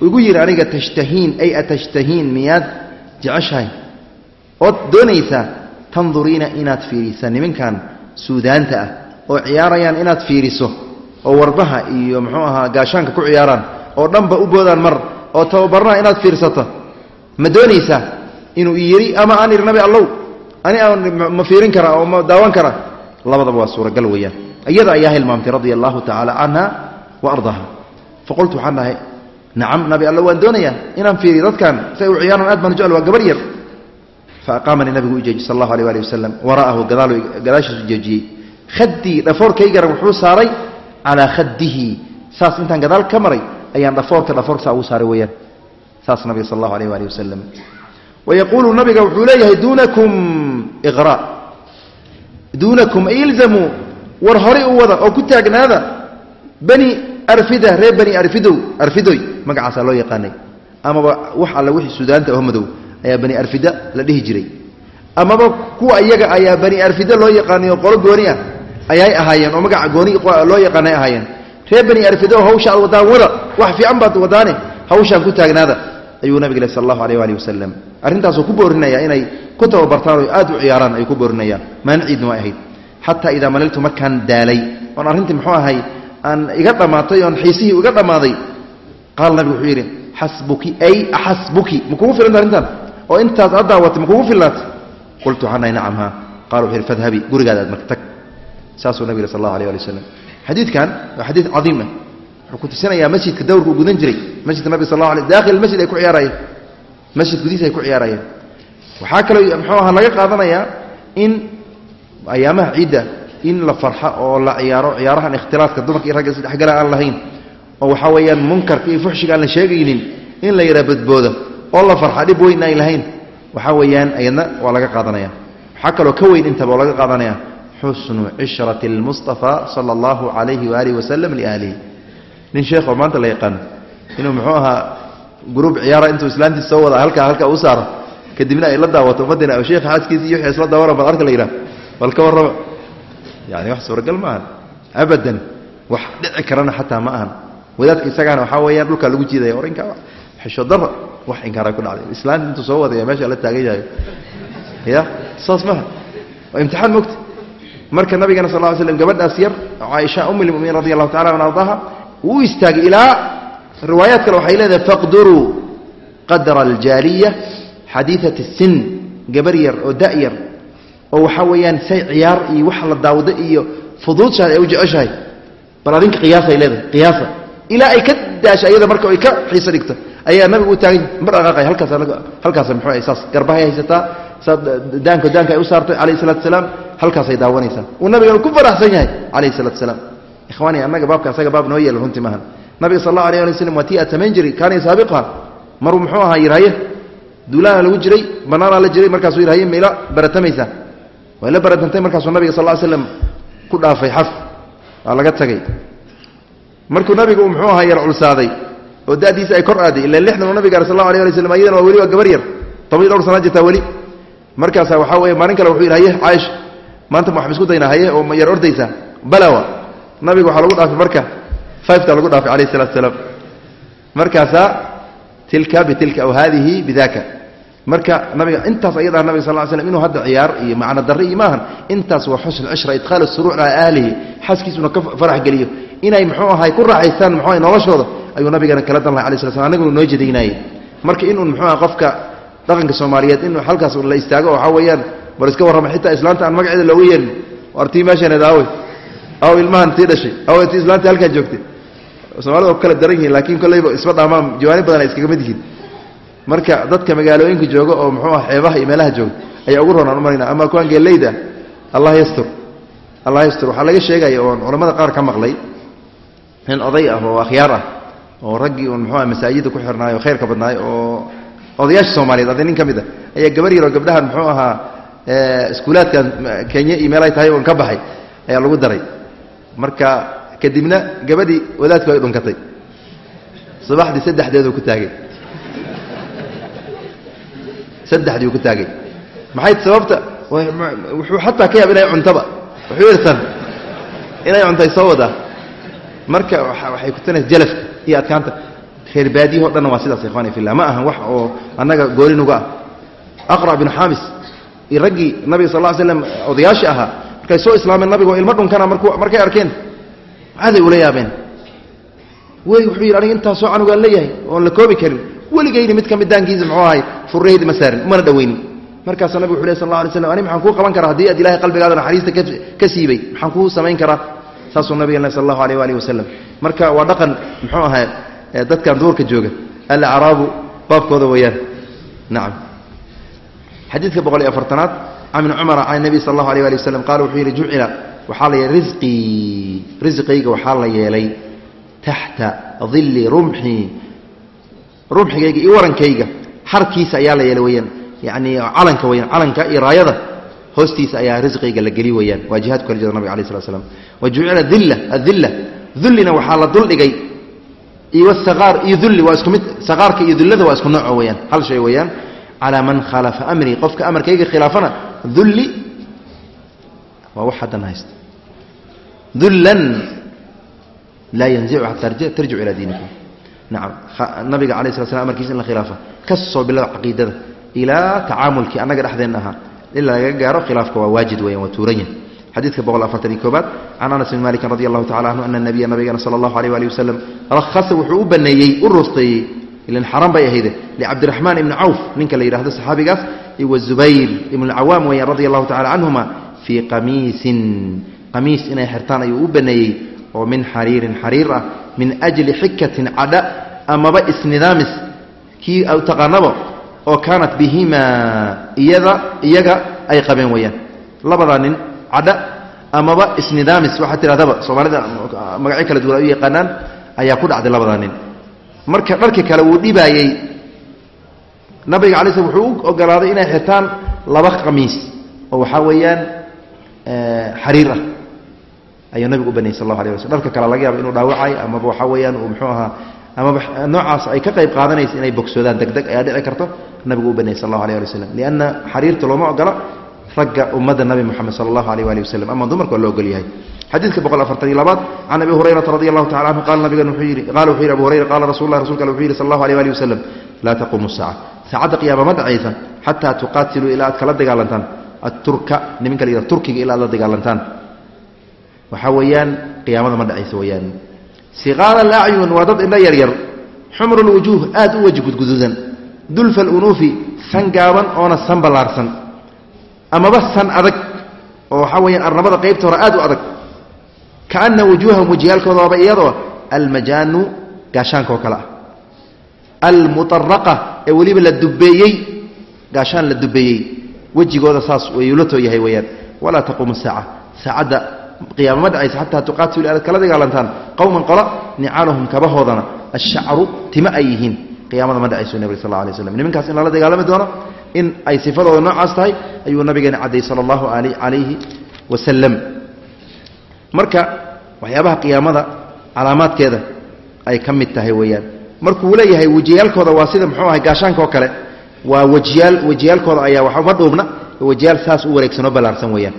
igu yidhi aniga tashtahiin ay atashtahiin miyaad jeceshahay? Ood doonaysaa tanduriina inaad fiirisa nimankan suudaanta ah oo ciyaarayaan inaad fiiriso oo warbaha iyo muxuu ahaa gaashaanka ku ciyaaraan oo dhanba u boodaan mar oo tababarnaha inaad fiirsato ma doonaysaa inuu ii yidhi ama aan idhi nabi allow ma fiirin kara oo ma daawan kara labadaba waa suuragal weeyaan. Iyada ayaa hilmaamtay radia allahu tacaala canha wa ardaaha faqultu waxaan dhahay nacam nabi alla waan doonayaa inaan fiiriyo dadkan say u ciyaaran aad baan jecel waa gabar yar. Fa aqaamanii nabigu u jeejiyey sal allahu aleh ali wasalam wara'ahu gadaashiisu jeejiyey. Khadii dhafoorkaygana wuxuu saaray calaa khadihi saas intaan gadaal ka maray ayaan dhafoorka dhafoorka saa ugu saaray weeyaan. Saas nabiga sal allahu aleh ali wasalam wayaquulu nabiga wuxuu leeyahay duunakum iqra. Duunakum ilzamuu war horay u wada oo ku taagnaada bani arfida reer bani arfidow arfidoy. Magacaasaa loo yaqaanay. Amaba wax alle wixii suudaanta oo madow ayaa bani arfida la dhihi jiray. Amaba kuwa iyaga ayaa bani arfida loo yaqaanay oo qolo gooni ah ayay ahaayeen oo magaca gooni loo yaqaanay ahaayeen reer bani arfida oo hawsha aad wadaan wada wax fiican baad wadaane hawshaan ku taagnaada ayuu nabig le sal allahu aleh ali wasalam arrintaasuu ku boorinaya inay ku tababartaan oo aad u ciyaaraan ayuu ku boorinayaan maalin ciidna waa ahayd. Xataa idaa maliltu markaan daalay oon arrintii muxuu ahay aan iga dhammaatay oon xiisihii iga dhammaaday qaala nabigu wuxuu yidhi xasbuki ay axasbuki ma kugu filanta arrintan oo intaas aad daawatay ma kugu fillaatay qultu waxaan nacam haa. Qala wuxuu yidhi fadhabi gurigaada aad marka tag. Saasuu nabig sal allahu aleh ali wasalam xadiidkan waa xadiid cadiim ah. Wuxuu ku tusinayaa masjidka dawrka uu gudan jiray. Masjidka nabig sal alay dakhil masjid ay ku ciyaarayeen. Masjid gudihiisa ay ku ciyaarayeen. Waxaa kaloo muxuu ahaa laga qaadanayaa in ayaamaha ciidda in la farxa oo la ciyaaro ciyaarahan ikhtilaatka dumarka iyo ragga isdhexgala aan lahayn. Oo waxaa weeyaan munkarka iyo fuxshiga aan la sheegaynin in la yidhaha badbooda oo la farxa dhib weyn aan lahayn. Waxaa weeyaan ayadna waa xusnu cishrati اlmustafa sala allahu calayhi waalihi wasalam liahlihi nin sheekoo maanta la yaqaano inuu muxuu ahaa gruub ciyaara intuu islaantiis soo wada halkaa halkaa u saaro kadibna ay la daawato ummadina sheekha xaaskiisi iyo wixii isla daawaran bad arka la yidhaha bal ka warrama yani wax suuragal ma ahan. Abadan wax dhici karana xataa ma ahan. Wadaadka isagaana waxaa weeyaan dhulkaa lagu jiidaya or inkaa xisho dara wax inkaara ku dhacday. Islaanta intuu soo wadaya meesha la taagan yahay ya saas maha waa imtixaan mogta marka nabigana sal ly slm gabadhaas yar caaisha um lmuminiin allahu tacala an ardaha wuu istaagay ilaa riwaayaad kale waxay leedahay faqduruu qadra aljaariya xadiiat sin gabar yar oo da'yar oo waxaa weeyaan say ciyaar iyo wax la daawado iyo fuduudshaad ay u jeceshahay. Bal adinka qiyaasay leedahay qiyaasa. Ilaa ay ka daasha iyada marka ay ka xiiso dhigto ayaa nabigu u taagay mar dhaqaaqay halkaas halkaas muxuu saas garbahay haysataa saa daanka daanka ay u saartay calayhi salatu wasalaam halkaasay daawanaysaa uu nabigana ku faraxsan yahay calayhi salatu wasalaam. Ikhwaani annaga baabka asaga baab noo yeela runtii maahan nabiga sal allahu alayh ali waslam waa kaana yasaabiqha maruu muxuu ahaa yirhaye duulaana lagu jiray bannaanaa la jiray markaasuu yirhaye mayla baratamaysaa way la baratantay markaasuu nabiga sal ly slam ku dhaafay xaf waa laga tagay. Markuu nabigu uu muxuu ahaa yar culsaaday oo da'diisa ay kor aaday ila lixdan uu nabiga sal allahu alay slam ayadana waa weli waa gabar yar toban dhowr sanaa jirtaa weli. Markaasaa waxaa weeye maalin kale wuxuu yidhi haye caaisha maanta ma waxba isku daynaa haye oo ma yar ordaysaa balawa. Nabiga waxaa lagu dhaafay marka fiveta lagu dhaafay calayh salatu salaam markaasaa tilka bitilka aw haadihi bidaka marka nabiga intaas ayadaa nabiga sal slam inuu hadda ciyaar iyo macno darre iyo maahan intaas waa xusn cishra idkhaal suruuc calaa ahlihi xaskiisuna ka farax geliyo. Inay muxuu ahay ku raaxaystaan muxuu noloshooda ayuu nabigana kala dan lahay alay sla slam anaguna noo jedaynaayey marka inuu muxuu aha qofka dhaqanka soomaaliyeed in halkaas la istaago waxaa weeyaan bal iska warrama xitaa islaanta aan magaceeda looga yeerin artii meeshaneed aawey aw ilmahan tii dhashay. Aw ti islaantii halkaa joogtay. Soomaalida oo kala daran yihiin laakiin kolleyba isba dhaamaan jawaani badan ay iskaga mid yihiin. Marka dadka magaalooyinka jooga oo muxuu ah xeebaha iyo meelaha jooga ayaa ugu roonaan umarayna ama kuwaan geeleyda allah yastur. Allah yastur. Waxaa laga sheegaya oon culamada qaar ka maqlay nin oday ah oo akhyaar ah oo raggii un muxuu ah masaajidda ku xirnaay oo khayrka badnaay oo odayaasha soomaaliyeed adi nin ka mid a ayaa gabar yaroo gabdhahan muxuu ahaa iskuulaadkan kenya iyo meel ay tahay oon ka baxay ayaa lagu daray. Marka kadibna gabadhii wadaadku ay dhunkatay. Subaxdii saddexdeedu ku taagay. Saddexdii ku taagay. Maxay sababta? Wuxuu xataa ka yaab inay cuntaba. Wuxuu yidhi inay cuntay soo wadaa marka waxay kutanaysa jalafka iyo adkaanta. Reer baadiyaho dhanna waa sidaas ikhwani fillah. Ma ahan wax oo annaga goorinuga ah. Aqra' binu xaamis raggii nabiga sal lla slam odayaashii ahaa markay soo islaameen nabigoo ilmo dhunkana markay arkeen. Maxaaday ula yaabeen wey wuxuu yidhi aniga intaasoo canugaan leeyahay oon la koobi karin. Weligayni mid ka mid daankiisa muxuu ahay furraheydi ma saarin mana dhaweynin. Markaasuu nabigu wuxu leh sal alla alay slam ani maxaan kuu qaban karaa haddii aad ilahay qalbigaada naxariista ka siibay? Maxaan kuu samayn karaa? Saasuu nabiga sal allahu aleyh waalihi wasalam marka waa dhaqan muxuu ahay dadkan duurka jooga. Alacraabu baabkooda weeyaan nacam xadiidka boqol iyo afartanaad can ibni cumara can nebi sal allahu alيh ali waslm qaala wuxuu yidhi jucila waxaa la yeelay risqii risqayga waxaa la yeelay taxta dilli rumxii rumxigayga iyo warankayga. Harkiisa ayaa la yeelay weyaan yani calanka weyaan calanka iyo raayada hoostiisa ayaa risqayga la geli weyaan waa jihaadku kala jeeda nabiga alay slat slam wa jucila dilla adilla dullina waxaa la duldhigay iyo wsaqaar iyo dulli waa isku mid saqaarka iyo dullada waa isku nooco weyaan hal shay weeyaan calaa man khalafa amrii qofka amarkayga khilaafana dulli waa wax haddan haysta dullan laa yanzicu xataa tarjicu ilaa diinikum nacam nabiga alay slat slam amarkiisa in la khilaafa ka soo caqiidada ilaa tacaamulkii annaga dhexdeenna ahaa ilaa laga gaaro khilaafka waa waajid weyan waa tuuran xadiidka boqol afartan iyo koobaad can anas bn malikin radi allahu tacala canhu ana nabiya nabigana sala allahu aleyh ali wasalam rahasa wuxuu u baneeyey u rusteeyey xaran bay ahayde licabdiraxmaan ibni cawf ninka la yidhahdo saxaabigaas wazubayr ibn alcawaam weeyaan radi allahu tacala canhuma fii qamiisin qamiis inay xirtaan ayuu u baneeyey oo min xariirin xariir ah min ajli xikatin cadha amaba isnidaamis kii taqaanabo oo kaanat bihimaa iyada iyaga ay qabeen weeyaan. Labadaa nin cadha amaba isnidaamis waxaa tidhahdaba soomaalida magacyo kala duwan ay u yaqaanaan ayaa ku dhacday labadaa nin marka dharkii kale wuu dhibaayey. Nabiga alay slm wuxuu u ogolaaday inay xirtaan laba khamiis oo waxaa weeyaan xariir ah. Ayuu nabigu u banayay sal allahu alay waslam dharka kale laga yaaba inuu dhaawacay amaba waxaa weeyaan uu muxuu ahaa amaba noocaas ay ka qayb qaadanaysa inay bogsoodaan deg deg ayaa dhici karto nabigu u banayay sal allahu alay ali waslm lianna xariirta looma ogola ragga ummadda nabi moxamed sala allahu aleyh waali waslem ama dumarka waa loo ogol yahay xadiidka boqol afartan iyo labaad can abi hurayrata radi allahu tacala canhu qala nabigan wuxuu yidhi qala wuxuu yidhi abu hurayra qala rasul lah rasulka wuxuu yidhi sal allahu aleyh waali wasalam laa taquumu saaca saacadda qiyaama ma dhacaysa xataa tuqaatiluu ilaa aad kala dagaalantaan. Aturka nimanka la turkiga ilaa aad la dagaalantaan. Waxaa weeyaan qiyaamada ma dhacaysa weeyaan. Siqaala alacyun waa dad indho yaryar. Xumru lwujuuh aad u weji gudgududan dulfa alunuufi san gaaban oona san ballaarsan. Amaba san adag oo waxaa weyaan arnamada qaybta hore aad u adag kaana wujuuhahum wejiyaalkooda waaba iyadoo almajaanu gaashaanka oo kale ah almuaraqa ee weliba la dubeeyey gaashaan la dubeeyey wejigooda saas wayulatoo yahay weyaan walaa taquumu saaca saacadda qiyaama ma dhacaysa xataa tuqaatilu aad kala dagaalantaan qowman qola nicaaluhum kabahoodana ashacru tima ay yihiin qiyaamada ma dhacayso nabig sal alay slam nimankaas in lala dagaalami doono in ay sifadooda noocaas tahay ayuu nabigeena cadayy sala allahu calayhi wasalam marka waxyaabaha qiyaamada calaamaadkeeda ay ka mid tahay weeyaan. Markuu leeyahay wejiyaalkooda waa sida muxuu ahay gaashaanka kale waa wejiyaal wejiyaalkooda ayaa waxma dhuubna wejiyaal saas u wareegsanoo ballaarsan weeyaan.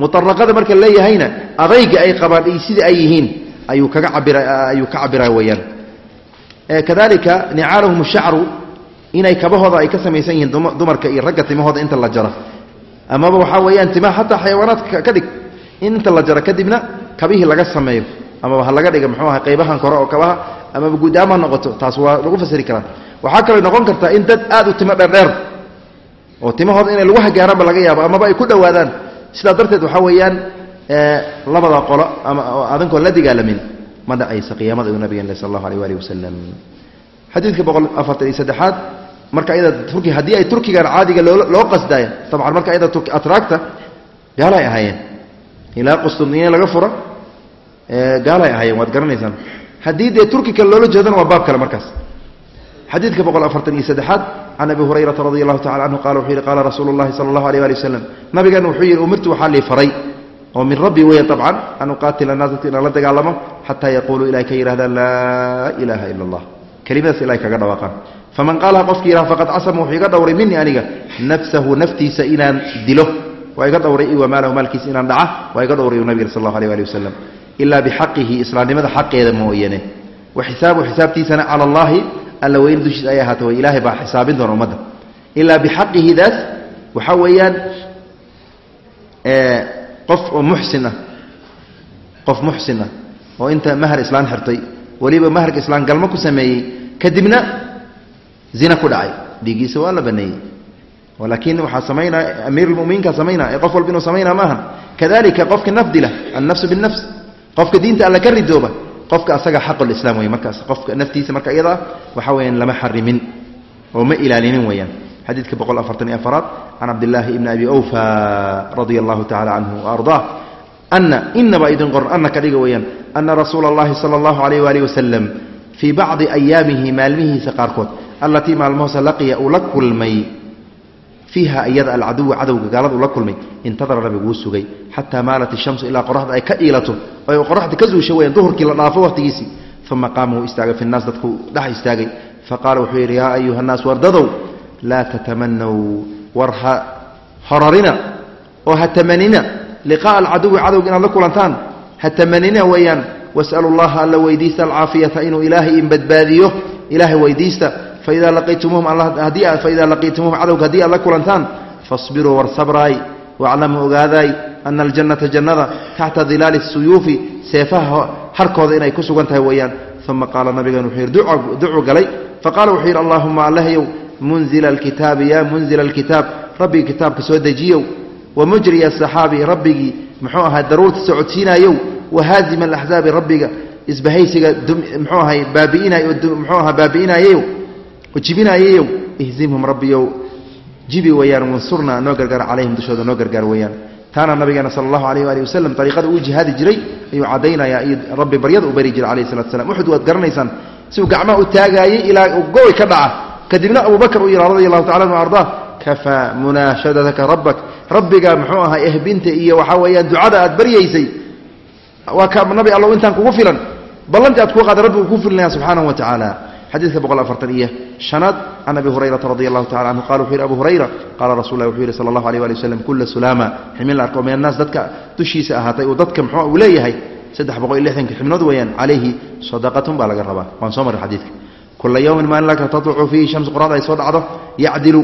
Muaraqada marka leeyahayna adayga ay qabaan iyo sida ay yihiin ayuu kaga cabira ayuu ka cabira weeyaan. Kadalika nicaalahum shacru inay kabahooda ay ka samaysan yihiin dumarka iyo ragga timahooda inta la jaro. Amaba waxaa weeyaan timaha xataa xayawaanaadka ka dhig inta la jaro kadibna kabihii laga sameeyo. Amaba ha laga dhiga muxuu aha qaybahan kore oo kabaha amaba guudaama noqoto taas waa lagu fasiri karaa. Waxaa kaloo noqon kartaa in dad aad u timo dheerdheer oo timahooda inay lagu hagaaraanba laga yaabo amaba ay ku dhowaadaan. Sidaa darteed waxaa weeyaan labada qolo ama adankoon la dagaalamin ma dhacaysa qiyaamada uu nabigeen sal allahu aleyh waalih wasalam xadiidka boqol afartan iyo saddexaad marka ayada haddii ay turkigan caadiga loo qasdaaya dabcan marka ayada atraagta gaalay ahaayeen ilaa qustuniya laga fura gaalay ahaayeen waad garanaysaan. Haddii dee turki loola jeedana waa baab kale markaas. Xadiidka boqol afartan iyo saddexaad can abi hurayrata radi allahu tacala canhu qala wuxuu yihi qaala rasuulu llahi sala allahu aleyh ali wasalam nabigeena wuxuu yihi umirtu waxaa lii faray oo min rabbi weya dabcan an uqaatila naas dadka inaan la dagaalamo xataa yaquuluu ilahay ka yidhahdaan laa ilaaha ila allah kelimadaas ilahay kaga dhawaaqaan. Faman qaalaha qofkii yidhaha faqad casama wuxuu iga dhowray minii aniga nafsahu naftiisa inaan dilo waa iga dhowray i wamaalahu maalkiisa inaan dhaca waa iga dhowray nabig sal allahu aleh ali wasalam ilaa bixaqihi islaamnimada xaqeeda mooyane. Wa xisaabu xisaabtiisana cala allahi alla weyne dushiisa ay ahaata way ilaahay baa xisaabin doona ummadda. Ilaa bixaqihi daas waxaa weeyaan qof oo muxsin ah qof muxsin ah oo inta mahar islaan xirtay weliba maharka islaan galmo ku sameeyey kadibna zina ku dhacay. Dhiigiisa waa la baneeyey laakiin waxaa samaynaya amiir lmuminiinka samaynaya ee qof walba inuu samaynaa maaha kadalika qofka nafdila annafsu binafs qofka diinta alla ka ridooba qofka asaga xaqulislaam wey markaas. Qofka naftiisa marka iyadaa waxaa weyaan lama xarimin oo ma ilaalinin weyaan xadiidka boqol afartan iyo afaraad can cabdillaahi ibni abi awfa radia allahu tacala canhu waardaa ana inaba idin qoran ana ka dhiga weeyaan ana rasuula allahi sala allahu alayh waalihi wasalam fii bacdi ayaamihi maalmihiisa qaarkood allatii maalmahoose laqiya uu la kulmay fiiha iyada alcaduwa cadowga gaalada uu la kulmay intadara nabiguu sugay. Xataa maalat ishamsu ilaa qoraxda ay ka iilato oo qoraxda ka zuusha weyaan duhurkii la dhaafo waqtigiisii uma qaama wuu istaagay fi nnaas dadku dhex istaagay. Faqaala wuxuu yidhi yaa ayuha nnaas wardadow laa tatamanaw war ha horarina oo ha tamanina liqa'a alcaduwi cadowga inaad la kulantaan. Ha tamanina weeyaan wasalu llaha alla weydiista alcaafiyata inuu ilaahay in badbaadiyo ilaahay weydiista faida laqiitumuhum cadowga haddii aad la kulantaan fasbiruu war sabraay waclamuu ogaadaay ana aljannata jannada taxta dilaali suyuufi seefaha harkooda inay ku sugan tahay weeyaan uma qaala nabigan wuxuu yidhi ducu galay faqala wuxuu yidhi allahuma allahyow munzila alkitaabi yaa munzila alkitaab rabbigii kitaabka soo dejiyow wamujriya asaxaabi rabbigii muxuu ahaa daruurta socodsiinaayow wahaazima alaxzaabi rabbiga isbahaysiga muxuu ahay baabi'inay muxuu ahaa baabi'inaayeyow oo jibinaayeyow ihzimhum rabbiyow. Jibi weeyaan wansurna noo gargaar calayhim dushooda noo gargaar weeyaan taana nabigeena sala allahu alayh waali wasalam ariiqada uu jihaadi jiray ayuu caddaynayaa iyo rabbi baryada u bari jiray alayhi salatu slam uxud waad garanaysaan si uu gacmaha u taagaayey ilaa goy ka dhaca. Kadibna abubakr uu yidha radi allahu tacala anu ardaa kafaa munaashadataka rabbak. Rabbiga muxuu ahaa ehbinta iyo waxaa weeyaan ducada aad baryaysay. Waa ka nabi allow intaan kugu filan. Ballantii aad kuu qaaday rabbigu ku filinaya subxaanahu wa tacaala xadiidka boqol afartan iyo shanaad can abi hurayrata radi allahu tacala canhu qala wuxuu yidhi abu hurayra qaala rasul wuxuu yidhi sala allahu alيh wali waslm kula sulaama xibnin la arko min annaas dadka dushiisa ahaatay uu dadka muxuu uu leeyahay? Saddex boqol iyo lixdanka xibnood weeyaan calayhi sadaqatun baa laga rabaa. Waan soo marray xadiidka. Kula yowmin maalin laka tatlucu fiihi shams qoraxda ay soo dhacdo yacdilu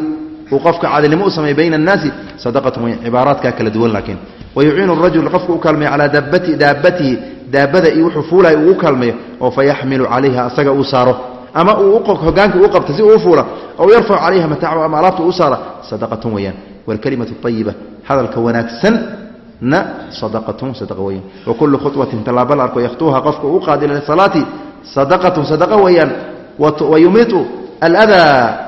uu qofka caadilnimo u sameey bayna annaasi sadaqatun weyan cibaaraadkaa kala duwan laakiin. Wayuciinu rajul qofka u kaalmeeyo calaa daabati daabatihi daabada iyo wuxuu fuulayo uu u kaalmeeyo oo fayaxmilu calayha asaga uu saaro ama uu hogaanka uu qabta si uu fuula aw yarfacu calayha mataacu ama alaabta u saara sadaqatun weeyaan. Waalkalimatu ayiba hadalka wanaagsanna sadaqatun sadaqa weeyaan. Wa kullu khudwatin tallaaba la arko yakhtuuha qofka uu qaadi ila salaati sadaqatun sadaqa weeyaan. Wa yumiitu aladaa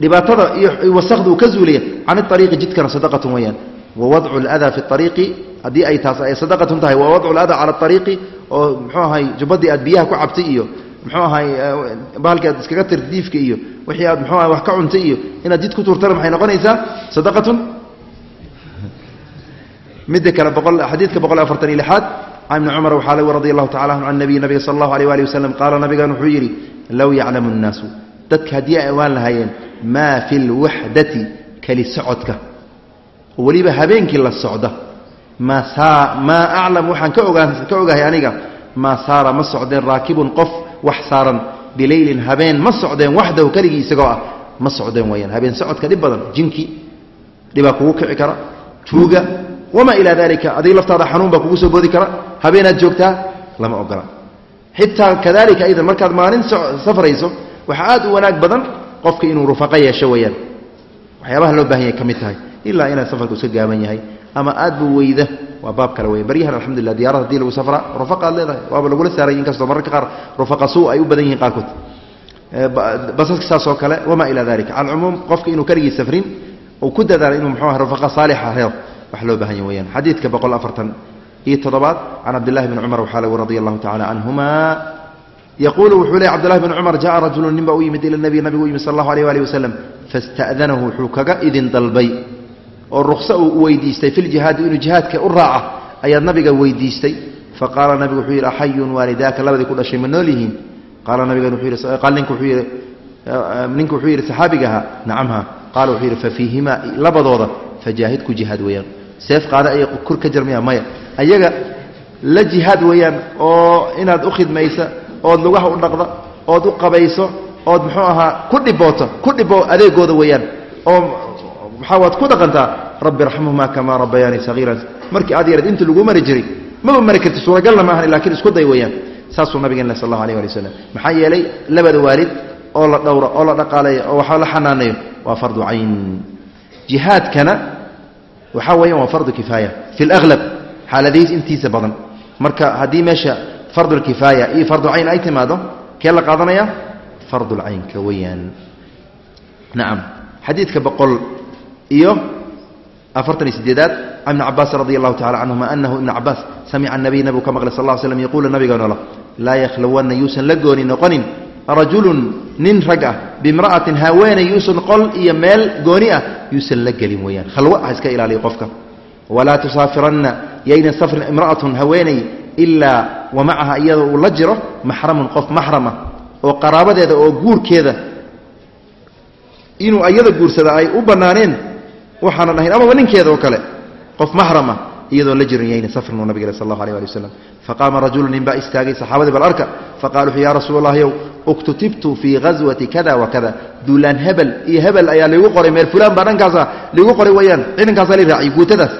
dhibaatada iyo wasakda uu ka zuuliya can ariiqi jidkana sadaqatun weeyaan. Wa wadcu aladaa fi ariiqi haddii ay taas ay sadaqatun tahay wa wadcu aladaa cala ariiqi oo muxuu ahay jubbadii aad biyaha ku cabtay iyo muxuu ahay bahalkii aad iskaga tirta diifka iyo wixii aad muxuu ahay wax ka cuntay iyo inaad jid ku turtana maxay noqonaysaa? Sadaqatun? Midda kale xadiidka boqol afartan iyo lixaad can ibni cumar waxaa lagu radi allahu tacala anhu can nabiy nabiga sala allahu alيh wali wasalam qaala nabigan wuxuu yidhi low yaclamu nnaasu. Dadka haddii ay ogaan lahaayeen maa fi lwaxdati keli socodka. Weliba habeenkii la socda maa aclam waxaan ka ogahay aniga maa saara ma socdeen raakibun qof wax saaran. Bileylin habeen ma socdeen waxdahu keligii isagoo ah ma socdeen weyaan habeen socodka dhib badan jinki dhibaa kugu kici kara tuuga wamaa ilaa dalika adig laftaada xanuun baa kugu soo boodi kara habeenaad joogtaa lama ogola. Xitaa kadalika aydan markaad maalin safrayso waxaa aad u wanaag badan qofka inuu rufaqo yeesho weyaan waxyaabaha loo baahan yahay ka mid tahay ilaa inaad safarku iska gaaban yahay ama aad buu weyda. Waa baab kale wey baryahan alxamdulillah diyarad haddii lagu safra rufaqa leedahay. Waaba lagula saaray inkastoo mararka qaar rufaqa suu ay u badan yihiin qaarkood. Basaska saas kale wamaa ilaa dalika cala qofka inuu keligiis safrin uu ku dadaala inuu muxuu ah rufaqa saalixa helo. Wax loo baahan yahy weyaan xadiidka boqol afartan iyo toddobaad can cabdillahi bni cumar waxaa lagu radia allahu tacala canhuma yaquulu wuxuu leey cbdillahi bni cumar ja'a rajulu nin u yimid ila nebiy nabigu u yimid sal allahu aleyh waalihi wasalam faista'danahu wuxuu kaga idin dalbay oo rukso uu weydiistay fi ljihaadi inuu jihaadka u raaca ayaad nabiga weydiistay. Faqaala nabigu wuxuu yidhi axayun waalidaaka? Labadii ku dhashay ma nool yihiin? Qaala nabigan ninku wuxuu yidhi saxaabiga ahaa. Nacamha qaala wuxuu yidhi fafiihimaa labadooda fajaahid ku jihaad weeyaan. Seef qaada ayay kur ka jarmaya maya. Ayaga la jihaad weeyaan oo inaad u khidmaysa ood lugaha u dhaqda ood u qabayso ood muxuu ahaa ku dhibooto ku dhibo adeegooda weeyaan oo maxaa waad ku dhaqantaa rabi raxmuhumaa kamaa rabayaani sahiiran markii aad yareed inta lagu mari jiray maba mari karti suuragalna maahan lakiin isku day weyaan saasuu nabigeenna sal alla alih ali waslm maxaa yeelay labada waalid oo la dhowro oo la dhaqaaleeyo oo waxba la xanaanayo waa fardu cayn. Jihaadkana waxaa weyaan waa fardu kifaaya fi laqlab xaaladihiis intiisa badan. Marka haddii meesha fardulkifaaya iyo fardu cayn ay timaado kee la qaadanaya? Fardulcaynka weyaan nacam xadiidka boqol iyo afartan iyo sideedaad ibni cabaas radi allahu tacala canhuma anahu ibna cabaas samica anabiy nabigu ka maqlay sal l slm yaquulu nabiga noola laa yakhlawanna yuusan la gooni noqonin rajulun nin rag ah bimra'atin haweeney yuusan qol iyo meel gooni ah yuusan la gelin weeyaan. Khalwo ha iska ilaaliyo qofka. Walaa tusaafiranna yaynan safrin imra'atun haweeney ilaa wa macaha iyadoo uu la jiro maxramun qof maxrama oo qaraabadeeda oo guurkeeda inuu ayada guursada ay u bannaaneen waxaanan ahayn amaba ninkeeda oo kale qof maxrama iyadoon la jirin yayna safrin uu sal allahu alيh ali waslm faqaama rajulu nin baa istaagay saxaabadii bal arka faqala wuxuu ya rasuul allahyow uktutibtu fii ghaswati kada wa kada. Duulaan hebel iyo hebel ayaa liigu qoray meel fulaan baa dhankaasa liigu qoray wayaan ciidankaasaa li raaciyay guutadaas.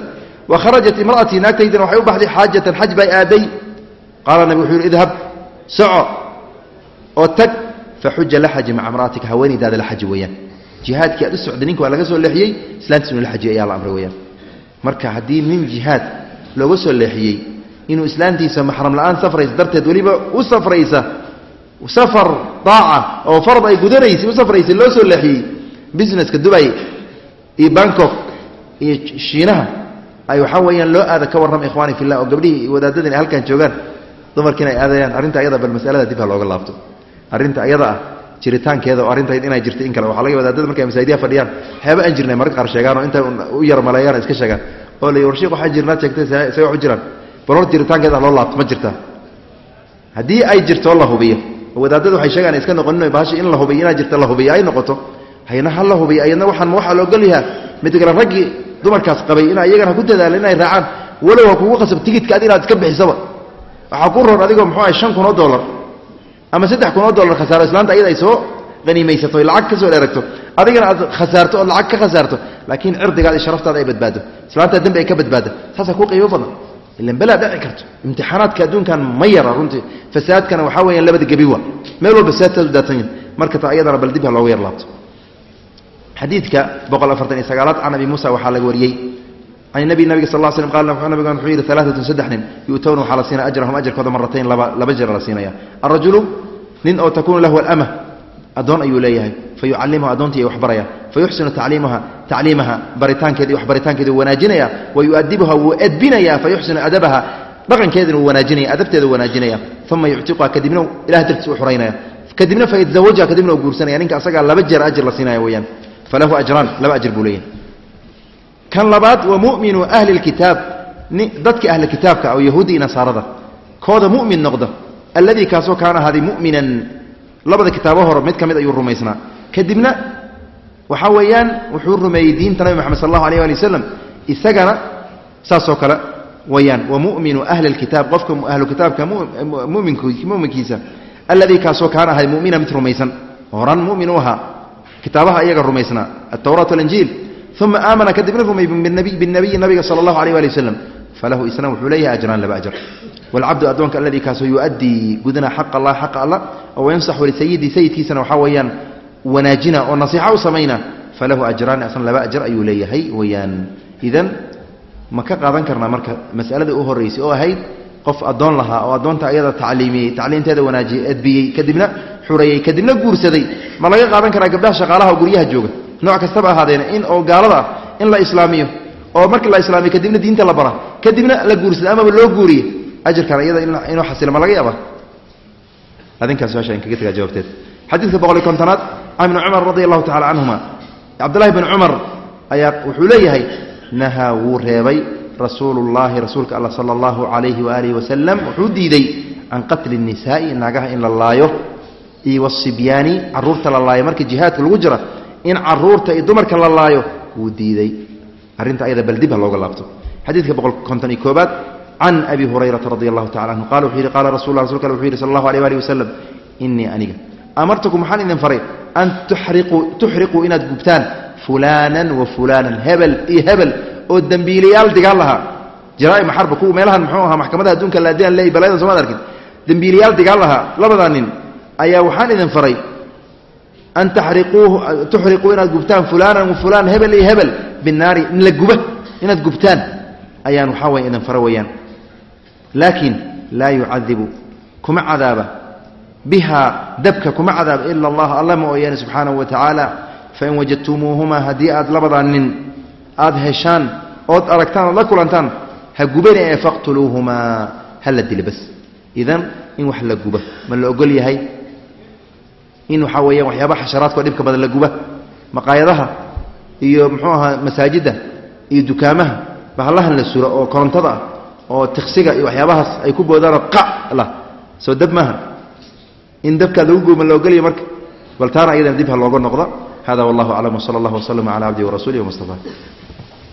Wa kharajat imra'atii naagtaydina waxay u baxday xaajatan xaj bay aaday qaala nabig wuxuu yidhi idhab soco oo tag faxuja la xaji maca imra'atika haweenaydaada la xaji weeyaan jihaadkii aad u socday ninka waa laga soo leexiyey islaantiis inuu la xajiyo ayaa la amray weyaan marka haddii nin jihaad looga soo leexiyey inuu islaantiisa maxram la'aan safraysa darteed weliba u safraysa safar daaca oo farad ay gudanaysa u safraysay loo soo leexiyey businesska dubay iyo bangkok iyo shiinaha ay waxaa weeyaan loo aada ka warrama ikhwaani fillah oo gabdhihii wadaadadin ay halkan joogaan dumarkiina ay aadayaan arrinta ayada bal masalada dib ha looga laabto. Arrinta ayada ah jiritaankeeda oo arrintayd inay jirto in kale. Waxa laga wadaadada markay masaajidaha fadhiyaan. Waxyaaba aan jirnay mararka qaar sheegaan oo intay u yar maleeyaan iska sheegaan. Oo la war sheekh waxaa jirnaad sheegtay say wax u jiraan. Bal jiritaankeeda loo laabto ma jirtaa. Haddii ay jirto la hubiyo. Wadaadada waxay sheegaan iska noqonin bahasha in la hubiyo inaad jirta la hubiyo ay noqoto. Hayna ha la hubiyo ayadna waxaan waxaa la ogol mid kale raggii dumarkaas qabay in iyagana ku dadaalan inay raacaan. Walow ha kugu qasab tigidka ad inaad iska bixisaba waxaa ku roon adigoo muxuu ahay shan kun oo dollar ama saddex kun oo dollar khasaaro islaanta ayada ay soo haniimaysato lacag ka soo dheeragto. Adigana aad khasaarto ood lacag ka khasaarto laakiin cirdigaada iyo sharaftaada ay badbaado. Islaantaa dembi ay ka badbaado saasaa kuu qiimo badan. Ilan belaa dhici karto. Imtixaanaadka adduunkan ma yara runtii. Fasaadkana waxaa weeyaan labada gebiwa meel walba fasaadtaadu daatan yahay marka ta ayadana bal dib ha looga yar laabto. Xadiidka boqol afartan iyo sagaalaad can abi muusa waxaa laga wariyey can nabi nabiga sal slam qal nabigan wuxuu yidhi alaaatun saddex nin yu'towna waxaa la siinaya ajrahum ajarkooda maratayn laba jeer la siinaya alrajulu nin oo takuunu lahu alama addoon ayuu leeyahay. Fa yucallimuhu addoontii ay waxbaraya. Fa yuxsinu tacliimaha tacliimaha baritaankeeda iyo waxbaritaankeeda wuu wanaajinaya wa yu'adibuha wuu edbinaya fa yuxsinu adabaha dhaqankeedana wuu wanaajinaya adabteeda wanaajinaya uma yuctiquha kadibna ilah dartiis u xuraynaya. Kadibna fa yatazawaja kadibna u guursanaya. Ninka asagaa laba jeer ajir la siinaya weeyaan. Falahu ajraan laba ajir buu leeyahay kan labaad wa muminu ahli lkitaab dadka ahli kitaabka oo yahuudi nasaarada. Kooda mumin noqda alladii kaasoo kaana ahaaday muminan. Labada kitaabo hore mid ka mid ayuu rumaysnaa. Kadibna waxaa weeyaan wuxuu rumeeyey diinta nabi moxamed sal allahu alيh ali wasalam isagana saasoo kale weyaan wa muminu ahli اlkitaab qofka ahlu kitaabka muminkiisa alladii kaasoo kaana ahay mumina mid rumaysan. Horan mumin u ahaa. Kitaabaha iyaga rumaysnaa. Altawraat walinjiil uma aamana kadibna rumay binabiyi nabiga sala allahu aleyh ali wasalam falahu isna wuxuu leeyahay ajraan laba ajar waalcabdu addoonka alladii kaasoo yu'addii gudana xaqa allah xaqa alla oo wayansaxu lisayidii sayidkiisana waxaa weeyaan wanaajina oo nasiixa u samayna falahu ajraani asna laba ajar ayuu leeyahay weyaan idan ma ka qaadan karnaa marka masalada u horeysay oo ahayd qof addoon lahaa oo addoonta ayada tacliimiyey tacliinteeda wanaajiyey edbiyey kadibna xureeyey kadibna guursaday ma laga qaadan karaa gabdhaha shaqaalaha oo guryaha jooga nooc kastaba ahaadeena in oo gaalada ah in la islaamiyo oo markii la islaamiyo kadibna diinta la bara kadibna la guursada amaba loo guuriye ajarkan iyada inuu xasilo ma laga yaaba adinkaas su'aasha in kaga tagaa jawaabteed. Xadiidka boqol iyo kontonaad can ibni cumar radi allahu tacala canhuma cabdullahi bn cumar ayaa wuxuu leeyahay nahaa wuu reebay rasuulu llaahi rasuulka alla sala allahu calayhi waaalihi wasalam wuxuu diiday can qatli الnisaa'i naagaha in la laayo iyo wasibyaani carruurta la laayo markii jihaadka lagu jira in carruurta iyo dumarka la laayo wuu diiday. Arrinta ayada bal dib ha looga laabto. Xadiidka boqol konton iyo koobaad can abi hurayrata radi allahu tacala anhu qala wuxuu yihi qala rasul la rasulka wuxuu yihi sala allahu alيh alih wasalam inii aniga. Amartukum waxaan idin faray an tuxriquu inaad gubtaan fulaanan wa fulaanan hebel iyo hebel oo dembiiliyaal digaan lahaa. Jaraaim xarba kuwa meelahan muxuu ahaa maxkamadaha adduunka laadian leey balayada somaad arkin. Dembiiliyaal digaan lahaa labadaa nin ayaa waxaan idin faray an tuxriquu inaad gubtaan fulaanan wa fulaan hebel iyo hebel binaari in la guba inaad gubtaan ayaan waxaa way idin fara weyaan laakiin laa yucadibu kuma cadaaba biha dabka kuma cadaaba ila allah alla mooyaane subxaanahu wa tacaala fain wajadtumuuhumaa haddii aad labadaa nin aada heshaan ood aragtaan ood la kulantaan ha gubani ee faqtuluuhumaa ha la dila bas idan in wax la guba ma la ogol yahay in waxaa weeyaan waxyaabaha xasharaadkao dhibka badan la guba. Maqaayadaha iyo muxuu ahaa masaajidda iyo dukaamaha bahallahan la suro oo korontada ah oo tiksiga iyo waxyaabahaas ay ku boodaanoo qac lah soo dab maaha. In dabkaa lagu la ogolyahay marka? Bal taana iyadana dib looga noqda hada wallahu aclam wsala allah waslama cala cabdihi warasuulih wmustafa